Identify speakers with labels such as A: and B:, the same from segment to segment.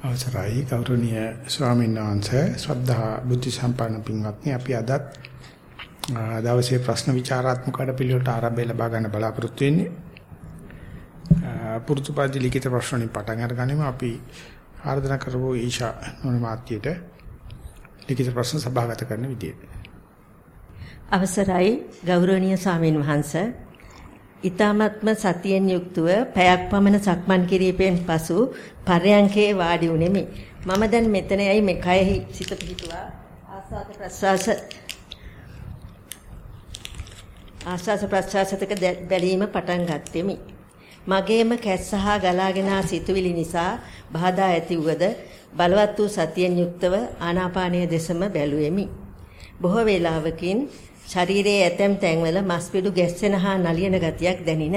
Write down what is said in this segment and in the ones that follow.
A: අවසරයි ගෞරවනීය ස්වාමීන් වහන්සේ ශ්‍රද්ධා බුද්ධ සම්පන්න පින්වත්නි අපි අදත් දවසේ ප්‍රශ්න විචාරාත්මක වැඩපිළිවෙලට ආරම්භය ලබා ගන්න බලාපොරොත්තු වෙන්නේ. පුරුතුපාදි ලිඛිත ප්‍රශ්න වලින් පටන් අරගනිමු අපි ආරාධනා කරමු ඊෂා නොනමාත්‍යයට ලිඛිත ප්‍රශ්න සභාගත කරන විදියට.
B: අවසරයි ගෞරවනීය ස්වාමීන් වහන්සේ ඊ타මත්ම සතියෙන් යුක්තව පැයක් පමණ සක්මන් කිරීමෙන් පසු පර්යංකේ වාඩි උනේමි. මම දැන් මෙතනයි මේ කයෙහි සිත පිහිටුවා ආස්වාද ප්‍රසවාස ආස්වාද ප්‍රසවාසතක බැලීම පටන් ගත්තෙමි. මගේම කැස්සහා ගලාගෙන සිතුවිලි නිසා බාධා ඇති වූද බලවත් වූ සතියෙන් යුක්තව ආනාපානයේ දෙසම බැලුවෙමි. බොහෝ වේලාවකින් ශරීරයේ ඇතැම් තැන්වල මස් පිඩු ගැස්සෙන හා නලියන ගතියක් දැනින.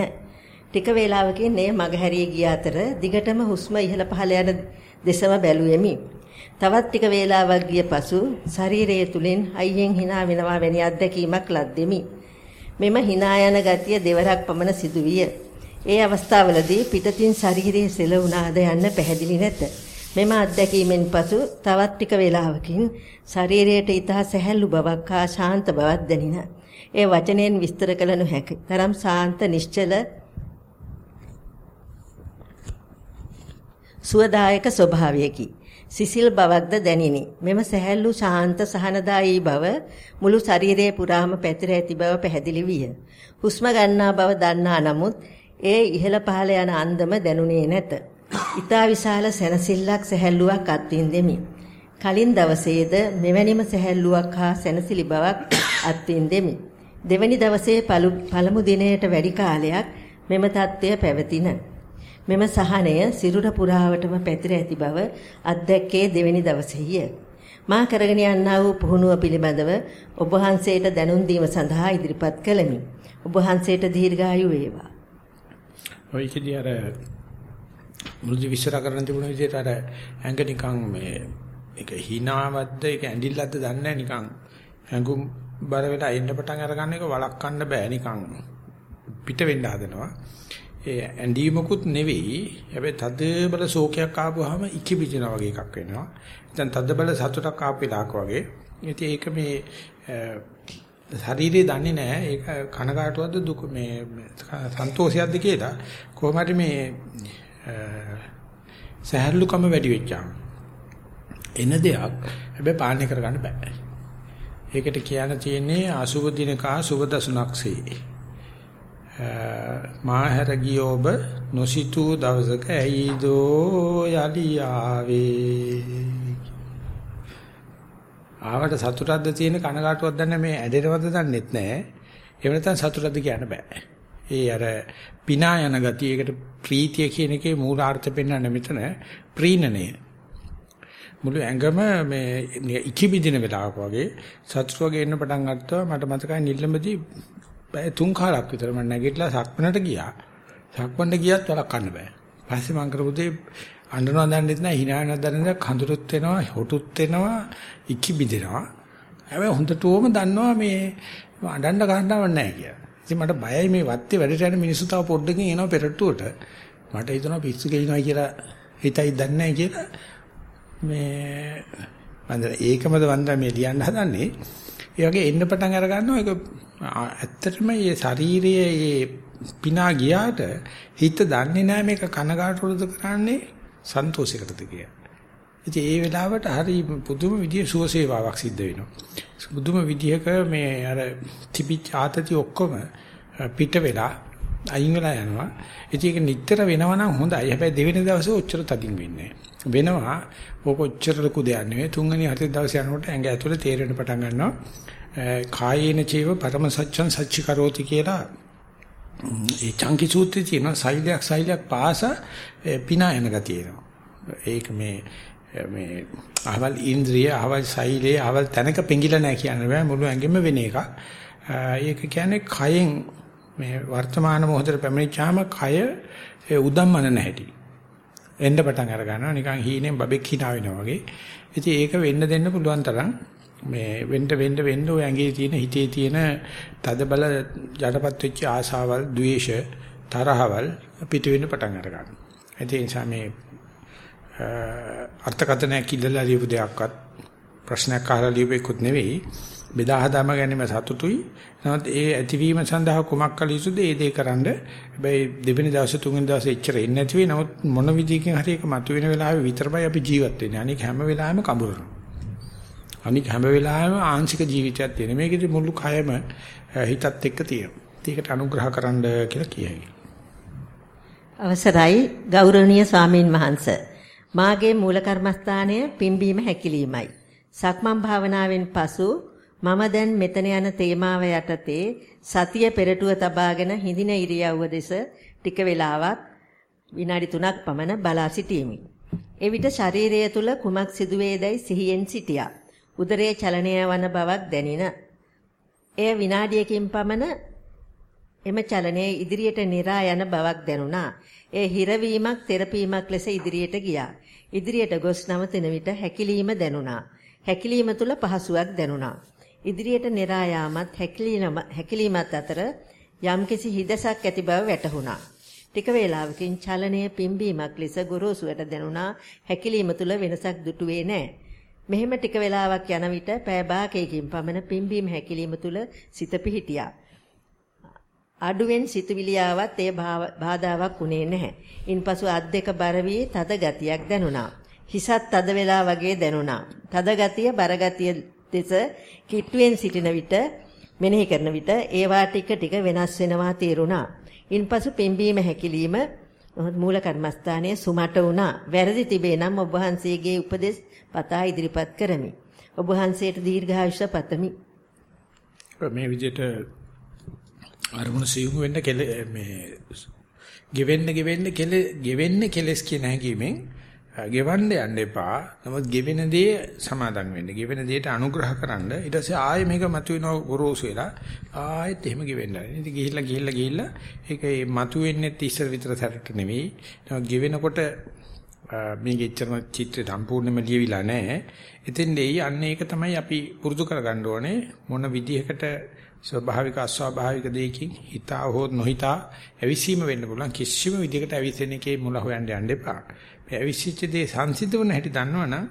B: ටික වේලාවකින් එය මගහැරී ගිය අතර දිගටම හුස්ම ඉහළ පහළ යන දෙසම බැලුවෙමි. තවත් ටික වේලාවක් ගිය පසු ශරීරයේ තුලින් අයියෙන් hina වෙනවා වැනි අත්දැකීමක් ලද්දෙමි. මෙම hina යන ගතිය දෙවරක් පමණ සිදුවිය. ඒ අවස්ථාවලදී පිටතින් ශරීරයේ සෙලවුණාද යන්න පැහැදිලි නැත. මෙම අත්දැකීමෙන් පසු තවත් ටික වේලාවකින් ශරීරයට ඊටා සැහැල්ලු බවක් හා ශාන්ත බවක් දැනින. ඒ වචනයෙන් විස්තර කළ නොහැකි. තරම් ශාන්ත නිශ්චල සුවදායක ස්වභාවයකි. සිසිල් බවක්ද දැනිනි. මෙම සැහැල්ලු ශාන්ත සහනදායී බව මුළු ශරීරයේ පුරාම පැතිර ඇති බව පැහැදිලි විය. හුස්ම ගන්නා බව දන්නා නමුත් ඒ ඉහළ පහළ යන අන්දම දැනුනේ නැත. ඊතා විශාල සැනසෙල්ලක් සැහැල්ලුවක් අත්විඳෙමි. කලින් දවසේද මෙවැනිම සැහැල්ලුවක් හා සැනසිලි බවක් අත්විඳෙමි. දෙවැනි දවසේ පළමු දිනයට වැඩි කාලයක් මෙම தත්ත්වය පැවතින. මෙම සහනය සිරුර පුරාවටම පැතිර ඇති බව අත්දැක්කේ දෙවැනි දවසේය. මා කරගෙන යන්නා වූ පුහුණුව පිළිබඳව ඔබ වහන්සේට දැනුම් දීම සඳහා ඉදිරිපත් කළෙමි. ඔබ වහන්සේට දීර්ඝායු වේවා.
A: ඔය කිදී අර මුරුදු විශ්සර කරන්න තිබුණ විදිහට අර ඇඟ නිකන් මේ ඒක hinaවත්ද ඒක ඇඬිල්ලක්ද දන්නේ නැහැ. නිකන් ඇඟුම් බර වෙලා එන්න පටන් අරගන්න එක වළක්වන්න බෑ. නිකන් පිට වෙන්න හදනවා. ඒ ඇඬීමකුත් නෙවෙයි. හැබැයි තද බල ශෝකයක් ආපුවාම ඉකි බිජනා වගේ එකක් වෙනවා. දැන් තද බල සතුටක් ආපු වෙලාවක වගේ. ඉතින් ඒක මේ ශරීරය දන්නේ නැහැ. ඒක කනකාටුවක්ද දුක මේ සන්තෝෂයක්ද කියලා. කොහොම හරි මේ සහැල්ලුකම වැඩි වෙච්චාම එන දෙයක් හැබැයි පාලනය කරගන්න බෑ. ඒකට කියන්න තියෙන්නේ අසුබ දිනකා සුබ දසුණක්සේ. මාහැර ගියෝබ නොසිතූ දවසක ඇයිදෝ යලි ආවේ. ආවට සතුටක්ද තියෙන කනගාටුවක් දන්නේ මේ ඇඩේරවද දන්නෙත් නෑ. එහෙම නැත්නම් සතුටක්ද කියන්න බෑ. ඒ අර පිනා යන ගතිය ඒකට ප්‍රීතිය කියන එකේ මූලාර්ථ පෙන්වන්න මෙතන ප්‍රීණනය. මුළු ඇඟම මේ ඉකිබිදින වෙලාවක වගේ සතුට වගේ එන්න පටන් ගත්තා මට මතකයි නිල්ලඹදී පැය තුන් කාලක් විතර මම නැගිටලා සක්මනට ගියා. සක්මන්ට ගියත් වලක්වන්න බෑ. පස්සේ මම කරපු දේ අඬනවා දන්නෙත් නෑ hina වෙනවද දන්නේ නෑ කඳුරුත් වෙනවා හොටුත් වෙනවා ඉකිබිදිනවා. හැබැයි හොඳටම දන්නවා මේ අඬන්න ගන්නව නෑ කියලා. ඉතින් මට බයයි මේ වත්තේ වැඩට යන මිනිස්සු තව පොඩ්ඩකින් එනවා පෙරට්ටුවට. මට හිතෙනවා පිස්සු ගේනවා කියලා හිතයි දන්නේ නැහැ කියලා. මේ මන්ද ඒකමද වන්ද මේ ලියන්න හදන්නේ. ඒ වගේ එන්න පටන් අර ගන්නවා ඒක ඇත්තටම මේ ශාරීරියේ මේ පිනා ගියාට හිත දන්නේ නැහැ මේක කනගාටුවද කරන්නේ සන්තෝෂයකටද කියලා. ඉතින් ඒ වෙලාවට හරි පුදුම විදිය සුවසේවාවක් සිද්ධ වෙනවා. පුදුම විදියක මේ අර තිබිච්ච ආතති ඔක්කොම පිට වෙලා අයින් වෙලා යනවා. ඉතින් ඒක නිතර වෙනවා නම් හොඳයි. හැබැයි දෙවෙනි දවසේ ඔච්චර තදින් වෙන්නේ වෙනවා. ඕක ඔච්චර ලොකු දෙයක් නෙවෙයි. තුන්වෙනි හතේ දවසේ යනකොට ඇඟ ඇතුලේ තේරෙන්න පටන් ගන්නවා. කායේන චේව පරම සත්‍යං සච්චි කරෝති කියලා ඒ චංකි සූත්‍රයේ තියෙන සෛලයක් සෛලයක් පාස පිනා යන ගතිය එනවා. ඒක මේ මේ අහවල් ඉන්ද්‍රිය අහවල් සෛලේ අහවල් තැනක පෙඟිලා නැහැ කියන්න බෑ මුළු ඇඟෙම වෙන එකක්. ඒක කියන්නේ කයෙන් මේ වර්තමාන මොහොතේ පැමිණිච්චාම කය උදම්මන නැහැටි. එන්න පටන් අර ගන්නවා නිකන් හීනෙන් බබෙක් hina වෙනවා වගේ. ඉතින් ඒක වෙන්න දෙන්න පුළුවන් තරම් මේ වෙන්න වෙන්න වෙන්න ඔය ඇඟේ තියෙන හිතේ තියෙන තද බල යටපත් වෙච්ච ආසාවල්, ද්වේෂ, තරහවල් පිට වෙන්න පටන් අර ගන්නවා. ඒ නිසා මේ අර්ථකථනයක් ඉල්ලලා ලියපු දෙයක්වත් ප්‍රශ්නයක් අහලා ලියපෙකුත් නෙවෙයි. බෙදා හදාම ගැනීම සතුටුයි. නමුත් ඒ ඇතිවීම සඳහා කුමක් කළ යුතුද ඒ දේ කරන්න. හැබැයි දෙවෙනි දවසේ තුන්වෙනි දවසේ එච්චර එන්නේ නැති වෙයි. නමුත් මොන විදිහකින් හරි ඒක මතුවෙන වෙලාවේ විතරමයි අපි ජීවත් වෙන්නේ. අනික හැම වෙලාවෙම කඹරනවා. අනික හැම වෙලාවෙම ආංශික ජීවිතයක් තියෙන. මේකෙදි මුළු කයම හිතත් එක්ක තියෙනවා. ඒකට අනුග්‍රහ කරන්න කියලා කියයි.
B: අවසරයි ගෞරවනීය ස්වාමින් වහන්සේ. මාගේ මූල කර්මස්ථානය පිම්බීම හැකිලීමයි. සක්මන් භාවනාවෙන් පසු මම දැන් මෙතන යන තේමාව යටතේ සතිය පෙරටුව තබාගෙන හිඳින ඉරියව්ව දෙස ටික වේලාවක් විනාඩි 3ක් පමණ බලා සිටීමි. එවිට ශරීරය තුල කුමක් සිදුවේදයි සිහියෙන් සිටියා. උදරයේ චලනය වන බවක් දැනින. එය විනාඩියකින් පමණ එම චලනය ඉදිරියට නිරා යන බවක් දැනුණා. එය හිරවීමක් තෙරපීමක් ලෙස ඉදිරියට ගියා. ඉදිරියට ගොස් නවතින විට හැකිලීම දැනුණා. හැකිලීම තුල පහසුවක් දැනුණා. ඉදිරියට නිරා යාමත් හැකිලීමත් අතර යම්කිසි හිදසක් ඇති බව වැටහුණා. ටික වේලාවකින් චලනය පිම්බීමක් ලෙස ගොරෝසුවට දැනුණා. හැකිලීම තුල වෙනසක් දුටුවේ නැහැ. මෙහෙම ටික වේලාවක් යන විට පෑ භාගයකින් පමණ පිම්බීම හැකිලීම තුල සිත පිහිටියා. අඩුවෙන් සිතුවිලි ආවත් ඒ බාධාවක් උනේ නැහැ. ඉන්පසු අත් දෙක බර වී තද ගතියක් දැනුණා. හිසත් තද වෙලා වගේ දැනුණා. තද ගතිය බර ගතිය දෙස කිට්ටුවෙන් සිටින විට මෙනෙහි කරන විට ඒවා ටික ටික වෙනස් වෙනවා තේරුණා. ඉන්පසු පිම්බීම හැකිලිම මූල කර්මස්ථානයේ සුමට වුණා. වැරදි තිබේ නම් ඔබ වහන්සේගේ උපදෙස් පතා ඉදිරිපත් කරමි. ඔබ වහන්සේට දීර්ඝායුෂ පතමි.
A: මේ විදිහට අරමුණ සියුම් වෙන්න මේ ගෙවෙන්න ගෙවෙන්න කෙල ගෙවෙන්න කෙලස් කියන හැඟීමෙන් ගෙවන්න යන්න එපා. නමුත් ගෙවෙන දේ සමාදන් වෙන්න. ගෙවෙන දේට අනුග්‍රහ කරන්න. ඊට පස්සේ ආයෙ මේක මතුවෙනව ගොරෝසු වෙලා ආයෙත් එහෙම ගෙවෙන්න. ඉතින් ගිහිල්ලා ගිහිල්ලා ගිහිල්ලා ඒක මතුවෙන්නේ ඉස්සර විතර සැරට නෙවෙයි. නමුත් ගෙවෙනකොට මේක ඉච්චරම චිත්‍රය සම්පූර්ණයෙන්ම ලියවිලා නැහැ. එතෙන් දෙයි අන්න ඒක තමයි අපි පුරුදු කරගන්න ඕනේ. මොන විදිහකට ස්වභාවික අස්වාභාවික දෙයකින් හිතා හෝ නොහිතා ඇවිසීම වෙන්න පුළුවන් කිසිම විදිහකට ඇවිසෙන එකේ මුල හොයන්න යන්න එපා. මේ ඇවිසිච්ච දේ සංසිද්ධ වුණ හැටි දන්නවනම්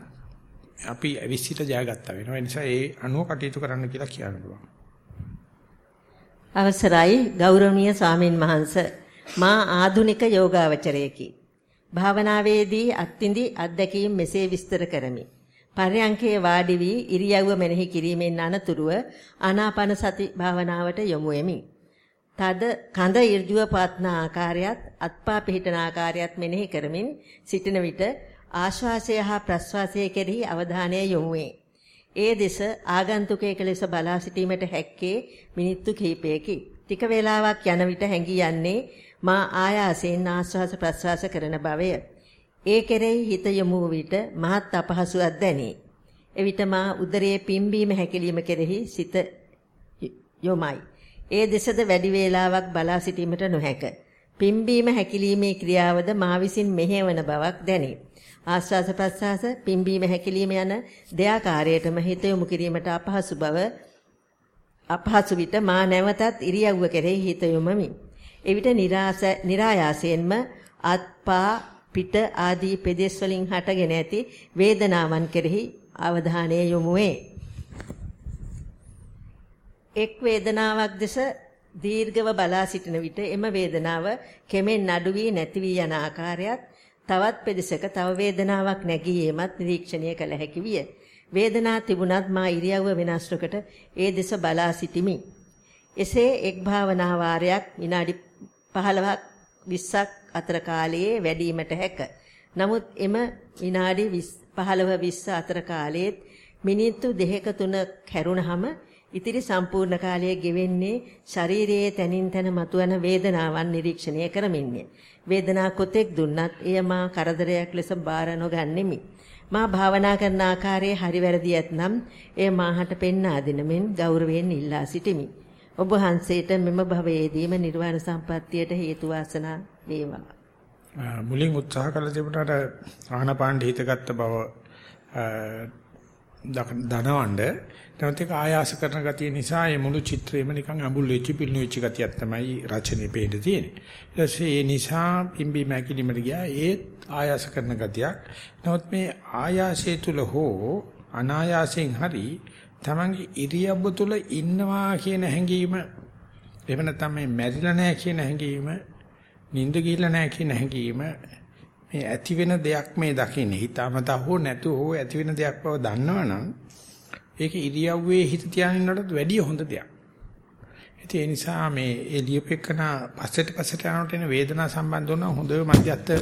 A: අපි ඇවිසිට ජයගත්තා වෙනවා. ඒ නිසා ඒ අනුව කටයුතු කරන්න කියලා කියන්න පුළුවන්.
B: අවසරයි ගෞරවනීය ස්වාමින් වහන්සේ මා ආදුනික යෝගාවචරයෙකි. භාවනාවේදී අත්විඳි අත්දැකීම් මෙසේ විස්තර කරමි. පර්යංකේ වාඩි වී ඉරියව්ව මෙනෙහි කිරීමෙන් අනතුරුව ආනාපාන සති භාවනාවට යොමු වෙමි. තද කඳ ඍජුව පවත්න ආකාරයත් අත්පා පිහිටන ආකාරයත් මෙනෙහි කරමින් සිටින විට ආශ්වාසය හා ප්‍රශ්වාසය කෙරෙහි අවධානය යොමු වේ. ඒ දෙස ආගන්තුකයෙක් ලෙස බලා සිටීමට හැක්කේ මිනිත්තු කිහිපයකි. ටික වේලාවක් යන විට හැඟී යන්නේ මා ආයාසයෙන් ආශ්වාස ප්‍රශ්වාස කරන බවය. ඒ කෙරෙහි හිත යොමු විට මහත් අපහසුයක් දැනේ. එවිට මා උදරයේ පිම්බීම හැකිලිම කෙරෙහි සිත යොමයි. ඒ දෙසද වැඩි වේලාවක් බලා සිටීමට නොහැක. පිම්බීම හැකිලීමේ ක්‍රියාවද මා විසින් මෙහෙවන බවක් දැනේ. ආස්වාස ප්‍රස්වාස පිම්බීම හැකිලීම යන දෙයාකාරයටම හිත යොමු කිරීමට අපහසු බව අපහසු විට මා නැවතත් ඉරියව්ව කෙරෙහි හිත යොමමි. එවිට નિરાස નિરાයාසයෙන්ම අත්පා පිට ආදී පෙදෙස් වලින් හටගෙන ඇති වේදනාවන් කෙරෙහි අවධානය යොමු වේ. එක් වේදනාවක් දෙස දීර්ඝව බලා සිටින විට එම වේදනාව කෙමෙන් නඩු වී නැති වී යන ආකාරයත් තවත් පෙදෙසක තව වේදනාවක් නැගී ඒමත් නිරීක්ෂණය කළ හැකි විය. වේදනා තිබුණත් මා ඉරියව්ව වෙනස්වකට ඒ දෙස බලා සිටිමි. එසේ එක් භාවනා වාරයක් විනාඩි 15ක් 20ක් අතර කාලයේ වැඩිවීමට හැක. නමුත් එම විනාඩි 15 20 අතර කාලයේත් මිනිත්තු දෙකක තුනක් හැරුණහම ඉතිරි සම්පූර්ණ කාලය ගෙවෙන්නේ ශරීරයේ තනින් තන මතුවන වේදනාවන් නිරීක්ෂණය කරමින්ය. වේදනා කොතෙක් දුන්නත් එය මා කරදරයක් ලෙස බාර නොගන්නෙමි. මා භාවනා කරන ආකාරයේ හරි වැරදි ඇතනම් එය මාහට පෙන්වා දෙන මෙන් ගෞරවයෙන් ඉල්ලා සිටිමි. ඔබ වහන්සේට මෙම භවයේදීම නිර්වාණ සම්පත්තියට හේතු වාසනා වේවා.
A: මුලින් උත්සාහ කළ තිබුණාට ආහනපාණ්ඩ හිතගත්ත බව දනවඬ නැවත ඒක ආයාස කරන ගතිය නිසා මේ මුළු චිත්‍රෙම නිකන් අඹුල් වෙච්ච පිළිණු වෙච්ච ගතියක් තමයි රචනයේ පේන්න තියෙන්නේ. ඊට පස්සේ ඒ නිසා පිම්බි මැකිලිමට ගියා ඒත් ආයාස කරන ගතියක්. නමුත් මේ ආයාසය තුල හෝ අනායාසයෙන් හරි තමන්ගේ ඉරියව්ව තුල ඉන්නවා කියන හැඟීම එහෙම නැත්නම් මේ මැරිලා නැහැ කියන හැඟීම නිින්ද ගිහිල්ලා නැහැ කියන හැඟීම මේ ඇති වෙන දෙයක් මේ දකින්නේ හිතාමතා හෝ නැතු හෝ ඇති වෙන දෙයක් බව දන්නවනම් ඒක ඉරියව්වේ හිත තියානින්නටත් වැඩිය හොඳ දෙයක්. ඒ නිසා මේ එළියපෙකන පස්සට පස්සට යනකොට එන වේදනා සම්බන්ධ වුණ හොඳ මධ්‍යස්ථ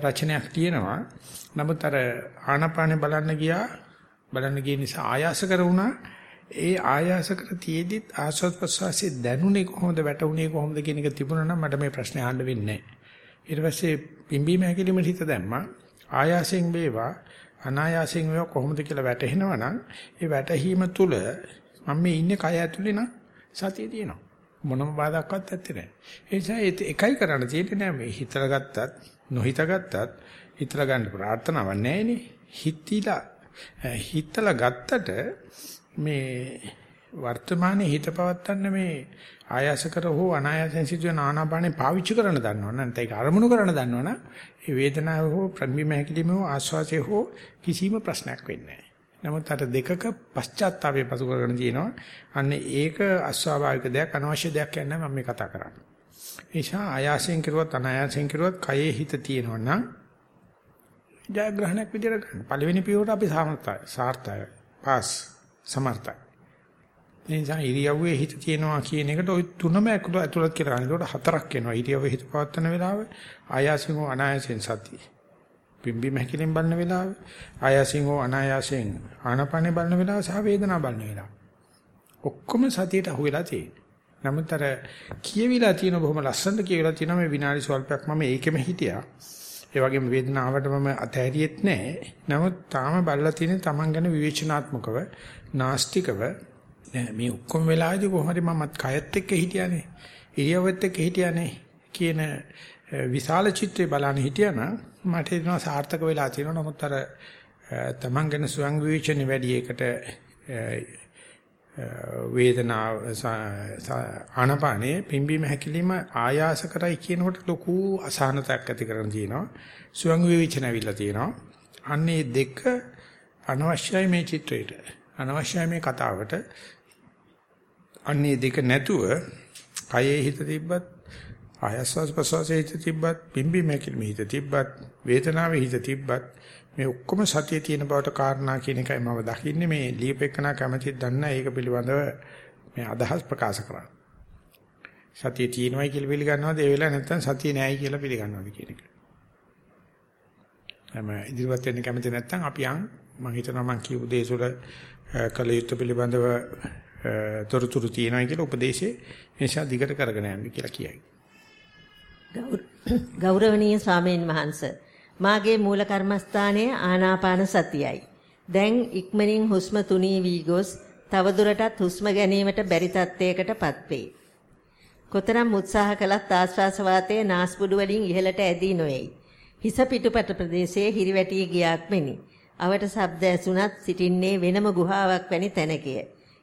A: රචනයක් තියෙනවා. නමුත් අර ආනාපානෙ බලන්න ගියා බලන්න ගිය නිසා ආයාස කරුණා ඒ ආයාස කර තියේදිත් ආස්වාද ප්‍රසවාසයේ දැනුනේ කොහොමද වැටුනේ කොහොමද කියන එක තිබුණා නම් මට මේ ප්‍රශ්නේ අහන්න වෙන්නේ නැහැ. ඊට පස්සේ පිම්බීම හැකිලිමට හිත දැම්මා. ආයාසයෙන් වේවා අනායාසයෙන් වේවා කොහොමද කියලා වැටහෙනවා නම් ඒ වැටහීම තුල මම මේ ඉන්නේ කය ඇතුලේ නම් සතිය තියෙනවා. මොනම බාධාක්වත් නැත්තේ නෑ. ඒ නිසා එකයි කරන්න තියෙන්නේ නෑ මේ හිතලා ගත්තත් නොහිතා ගත්තත් හිතලා ගන්න ප්‍රාර්ථනාවක් නෑනේ. හිතිලා හිතලා ගත්තට මේ වර්තමානයේ හිත පවත්තන්න මේ ආයාස කර හෝ අනායාසයෙන් සිදුවන ආනාපානේ පාවිච්චි කරන්න දන්නවනම් නැත්නම් ඒක අරමුණු කරන්න දන්නවනම් ඒ වේදනාව හෝ ප්‍රතිබිම්බ හැකිලිම හෝ ආස්වාසය හෝ කිසිම ප්‍රශ්නයක් වෙන්නේ නැහැ. නමුත් අර දෙකක පශ්චාත්තාපය පසු කරගෙන තියෙනවා. අන්න ඒක අස්වාභාවික දෙයක් අනවශ්‍ය දෙයක් කියන්නේ මම මේ කතා කරන්නේ. ඒ නිසා ආයාසයෙන් කරුවත් අනායාසයෙන් කරුවත් කයේ හිත තියෙනවා නම් ජයග්‍රහණයක් විදියට ගන්න. පළවෙනි පියවර අපි සාර්ථකයි. සාර්ථකයි. පාස් සමර්ථයි. ඒ නිසා ඉරියව්වේ හිත තියෙනවා කියන එකට ওই තුනම ඇතුළත් කියලා ගන්න. ඒකට හතරක් එනවා. ඉරියව්වේ හිත පවත්වන වෙලාව ආයාසින් හෝ අනායාසයෙන් සතිය. පිම්බි මහකිලින් බලන වෙලාව ආයාසින් හෝ අනායාසයෙන් ආනපනේ බලන වෙලාව සහ වේදනා බලන වෙලාව. ඔක්කොම සතියට අහු වෙලා තියෙනවා. නමුත් අර කියවිලා තියෙන බොහොම ලස්සනට කියවිලා තියෙන මේ විනාඩි ස්වල්පයක් මම ඒකෙම හිටියා. ඒ වගේම වේදනාවට මම අතහැරියෙත් නැහැ. නමුත් තාම බලලා තියෙන තමන් ගැන විවේචනාත්මකව, නාස්තිකව නෑ මේ ඔක්කොම වෙලාවේදී කොහොමද මමත් කයත් එක්ක හිටියානේ. ඉරියව්වත් එක්ක හිටියානේ කියන විශාල චිත්‍රය බලන්න හිටියානම් මට එනවා සාර්ථක වෙලා තියෙනවා. නමුත් අර තමන් ගැන ස්වයං විවේචන වැඩි එකට වේදනාව ආනපානේ පිම්බීම හැකිලිම ආයාස කරයි කියනකොට ලොකු අසහනතාවක් ඇති කරන තියෙනවා. ස්වයං විවේචන ඇවිල්ලා තියෙනවා. අන්නේ දෙක අනවශ්‍යයි මේ චිත්‍රයට. අනවශ්‍යයි මේ කතාවට අන්නේ දෙක නැතුව කයේ හිත තිබ්බත් ආයස්වාස් ප්‍රසවාසයේ හිත තිබ්බත් පිම්බි මේකෙම හිත තිබ්බත් වේදනාවේ හිත තිබ්බත් මේ ඔක්කොම සතියේ තියෙන බවට කාරණා කියන එකයි මම දකින්නේ මේ ලියපෙකනා කැමැතිද දන්න ඒක පිළිබඳව මේ අදහස් ප්‍රකාශ කරන්න. සතිය තියෙනවයි කියලා පිළිගන්නවද ඒ වෙලාව නැත්නම් සතිය නෑයි කියලා පිළිගන්නවද කියන එක. එම ඉදිරියට වෙන්න කැමති නැත්නම් අපි යන් මම හිතනවා මම කියපු දේශවල කල යුත්තේ පිළිබඳව තොරතුරු තියෙනවා කියලා උපදේශේ නිසා දිගට කරගෙන යන්න කියලා කියයි.
B: ගෞරවනීය ස්වාමීන් වහන්ස මාගේ මූල කර්මස්ථානයේ ආනාපාන සතියයි. දැන් ඉක්මනින් හුස්ම තුනී වී ගොස් තවදුරටත් හුස්ම ගැනීමට බැරි තත්ත්වයකටපත් වේ. කොතරම් උත්සාහ කළත් ආශ්වාස වාතයේ නාස්පුඩු වලින් ඉහළට ඇදී නොයයි. හිස පිටුපට ප්‍රදේශයේ හිරිවැටි ගියාක් මෙනි. අවට ශබ්ද ඇසුණත් සිටින්නේ වෙනම ගුහාවක් වැනි තැනකය.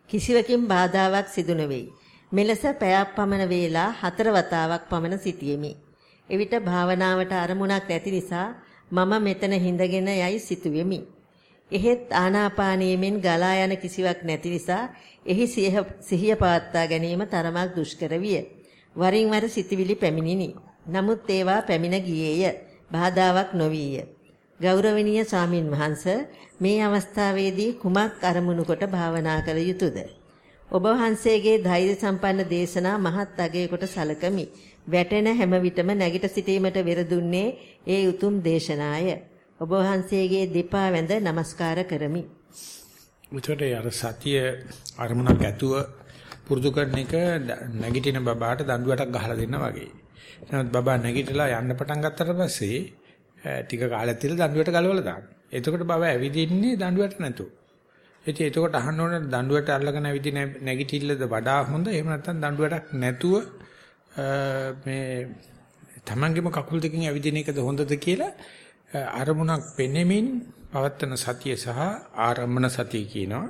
B: කිසිවකින් බාධාවක් සිදු නොවේයි. මෙලෙස පැයක් පමණ වේලා හතර වතාවක් පමණ සිටියෙමි. එවිට භාවනාවට අරමුණක් නැති නිසා මම මෙතන හිඳගෙන යයි සිටුවෙමි. එහෙත් ආනාපානීයමෙන් ගලා යන කිසිවක් නැති නිසා එහි සිහිය පවත්වා ගැනීම තරමක් දුෂ්කර විය. වරින් වර සිතවිලි පැමිණිනි. නමුත් ඒවා පැමිණ ගියේය. බාධාවක් නොවිය. ගෞරවනීය ස්වාමින් වහන්සේ මේ අවස්ථාවේදී කුමක් අරමුණු කොට භාවනා කළ යුතුද? ඔබ වහන්සේගේ ධෛර්ය සම්පන්න දේශනා මහත් අගයකට සලකමි. වැටෙන හැම විටම නැගිට සිටීමට වෙර දුන්නේ ඒ උතුම් දේශනාය. ඔබ වහන්සේගේ දෙපා වැඳ নমස්කාර කරමි.
A: උතරේ අර සතිය අරමුණක් ඇතුව පුරුදු කරන එක නැගිටින බබාට දඬුවටක් ගහලා දෙන්න වගේ. නමුත් බබා නැගිටලා යන්න පටන් ගත්තට පස්සේ ටික කාලයක් තියලා දඬුවට ගලවලා දාන්න. එතකොට බබ ඇවිදින්නේ දඬුවට නැතුව. ඉතින් එතකොට අහන්න ඕනේ දඬුවට අල්ලගෙන ඇවිදින නැගිටිල්ලද වඩා හොඳ එහෙම නැත්නම් දඬුවටක් නැතුව මේ තමන්ගේම කකුල් දෙකෙන් ඇවිදින එකද හොඳද කියලා අරමුණක් පෙනෙමින් පවත්තන සතිය සහ ආරම්මන සතිය කියනවා.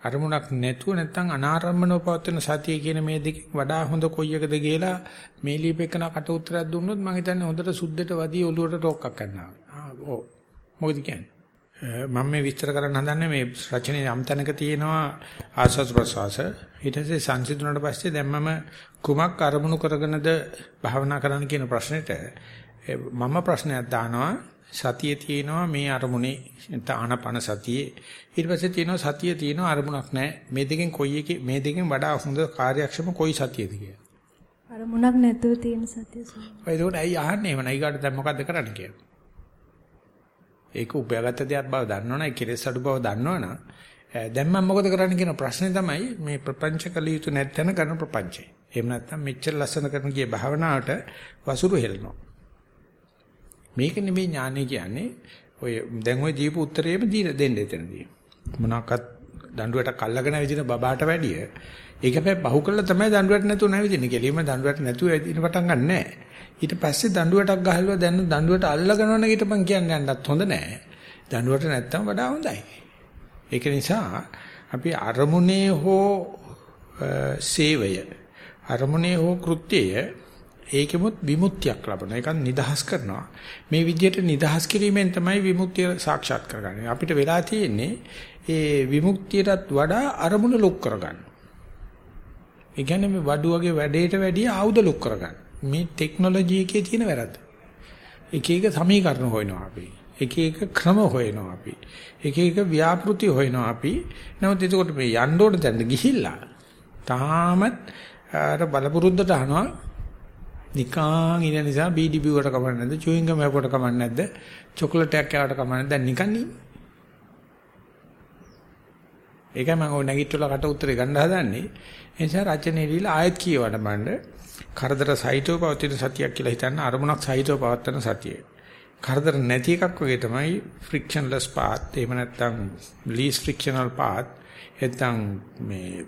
A: අරමුණක් නැතුව නැත්නම් අනාරම්මනව පවත්තන සතිය කියන මේ දෙකෙන් වඩා හොඳ කොයි එකද කියලා මේ ලියපෙකන කට උත්තරයක් දුන්නොත් මම හිතන්නේ හොඳට සුද්ධට වදී ඔලුවට ටොක්ක්ක් කරනවා. ආ ඔව්. මොකද කියන්නේ? මම මේ විස්තර කරන්න හදන්නේ මේ රචනයේ යම් තැනක තියෙනවා ආස්වාස් ප්‍රසවාස ඊට පස්සේ සංසිඳුණාට පස්සේ දැන් මම කුමක් අරමුණු කරගෙනද භාවනා කරන්න කියන ප්‍රශ්නෙට මම ප්‍රශ්නයක් දානවා සතියේ තියෙනවා මේ අරමුණේ ආනපන සතියේ ඊට පස්සේ තියෙනවා සතියේ තියෙනවා අරමුණක් නැහැ මේ දෙකෙන් කොයි එකේ මේ දෙකෙන් වඩා හොඳ කාර්යක්ෂම කොයි සතියේද කියලා
C: අරමුණක් නැතුව තියෙන සතිය සෝ.
A: ඔය ඒකට ඇයි අහන්නේ එහෙම නයිගාට දැන් මොකද්ද කරන්න කියලා ඒක උපයාගත්ත දෙයක් බව දන්නවනේ කෙලෙස් අඩු බව දන්නවනම් දැන් මම මොකද කරන්න කියන ප්‍රශ්නේ තමයි මේ ප්‍රපංච කළ යුතු නැත්නම් කරන ප්‍රපංචය. එහෙම නැත්නම් මෙච්චර ලස්සන කරන ගිය භාවනාවට වසුරු හෙලනවා. මේක නෙමෙයි ඥානය කියන්නේ ඔය දැන් ඔය දීපු උත්තරේම දෙන්න එතනදී. මොනවාක්වත් දඬුවටක් අල්ලගෙන විදින බබාට වැඩිය ඒක හැබැයි බහු කළා තමයි දඬුවට නැතුව නැවිදින්නේ. කෙලින්ම දඬුවට නැතුව ඇදින පටන් ගන්න නැහැ. ඊට පස්සේ දඬුවටක් ගහලා දැන් දඬුවට අල්ලගෙන යන ඊටපන් කියන්න යන්නත් හොඳ නැහැ. දඬුවට නැත්තම් වඩා හොඳයි. ඒක නිසා අපි අරමුණේ හෝ සේවය අරමුණේ හෝ කෘත්‍යය ඒකෙමුත් විමුක්තියක් ලබනවා. ඒකත් නිදහස් කරනවා. මේ විදිහට නිදහස් කිරීමෙන් තමයි විමුක්තිය සාක්ෂාත් කරගන්නේ. අපිට වෙලා තියෙන්නේ ඒ විමුක්තියටත් වඩා අරමුණ ලොක් කරගන්න. ඒ කියන්නේ මේ වඩුවගේ වැඩේට වැඩිය ආයුධ ලොක් කරගන්න. මේ ටෙක්නොලොජි එකේ තියෙන වැරද්ද. එක එක සමීකරණ හොයනවා අපි. එක එක ක්‍රම හොයනවා අපි. එක එක ව්‍යාපෘති හොයනවා අපි. නමුත් එතකොට මේ යන්න ඕන තැනට ගිහිල්ලා තාමත් අර බලපුරුද්දට අහනවා නිකන් ඉන්න නිසා බීඩි බිව්වට කමක් නැද්ද? චුයින් ගම් හැපුවට කමක් නැද්ද? චොකලට් එකක් කෑවට කමක් නැද්ද? දැන් නිකන් ඉන්නේ. ඒකයි මම ඔය නැගිටලා කට උත්තරේ ගන්න හදන්නේ. ඒ නිසා රචනයේ දීලා ආයෙත් කියවන්න බණ්ඩ කරදර සහිතව පවතින සතියක් කියලා හිතන්න අරමුණක් සහිතව පවත්වන සතිය. කරදර නැති එකක් වගේ තමයි frictionless path එහෙම නැත්නම් least frictional path නැත්නම් මේ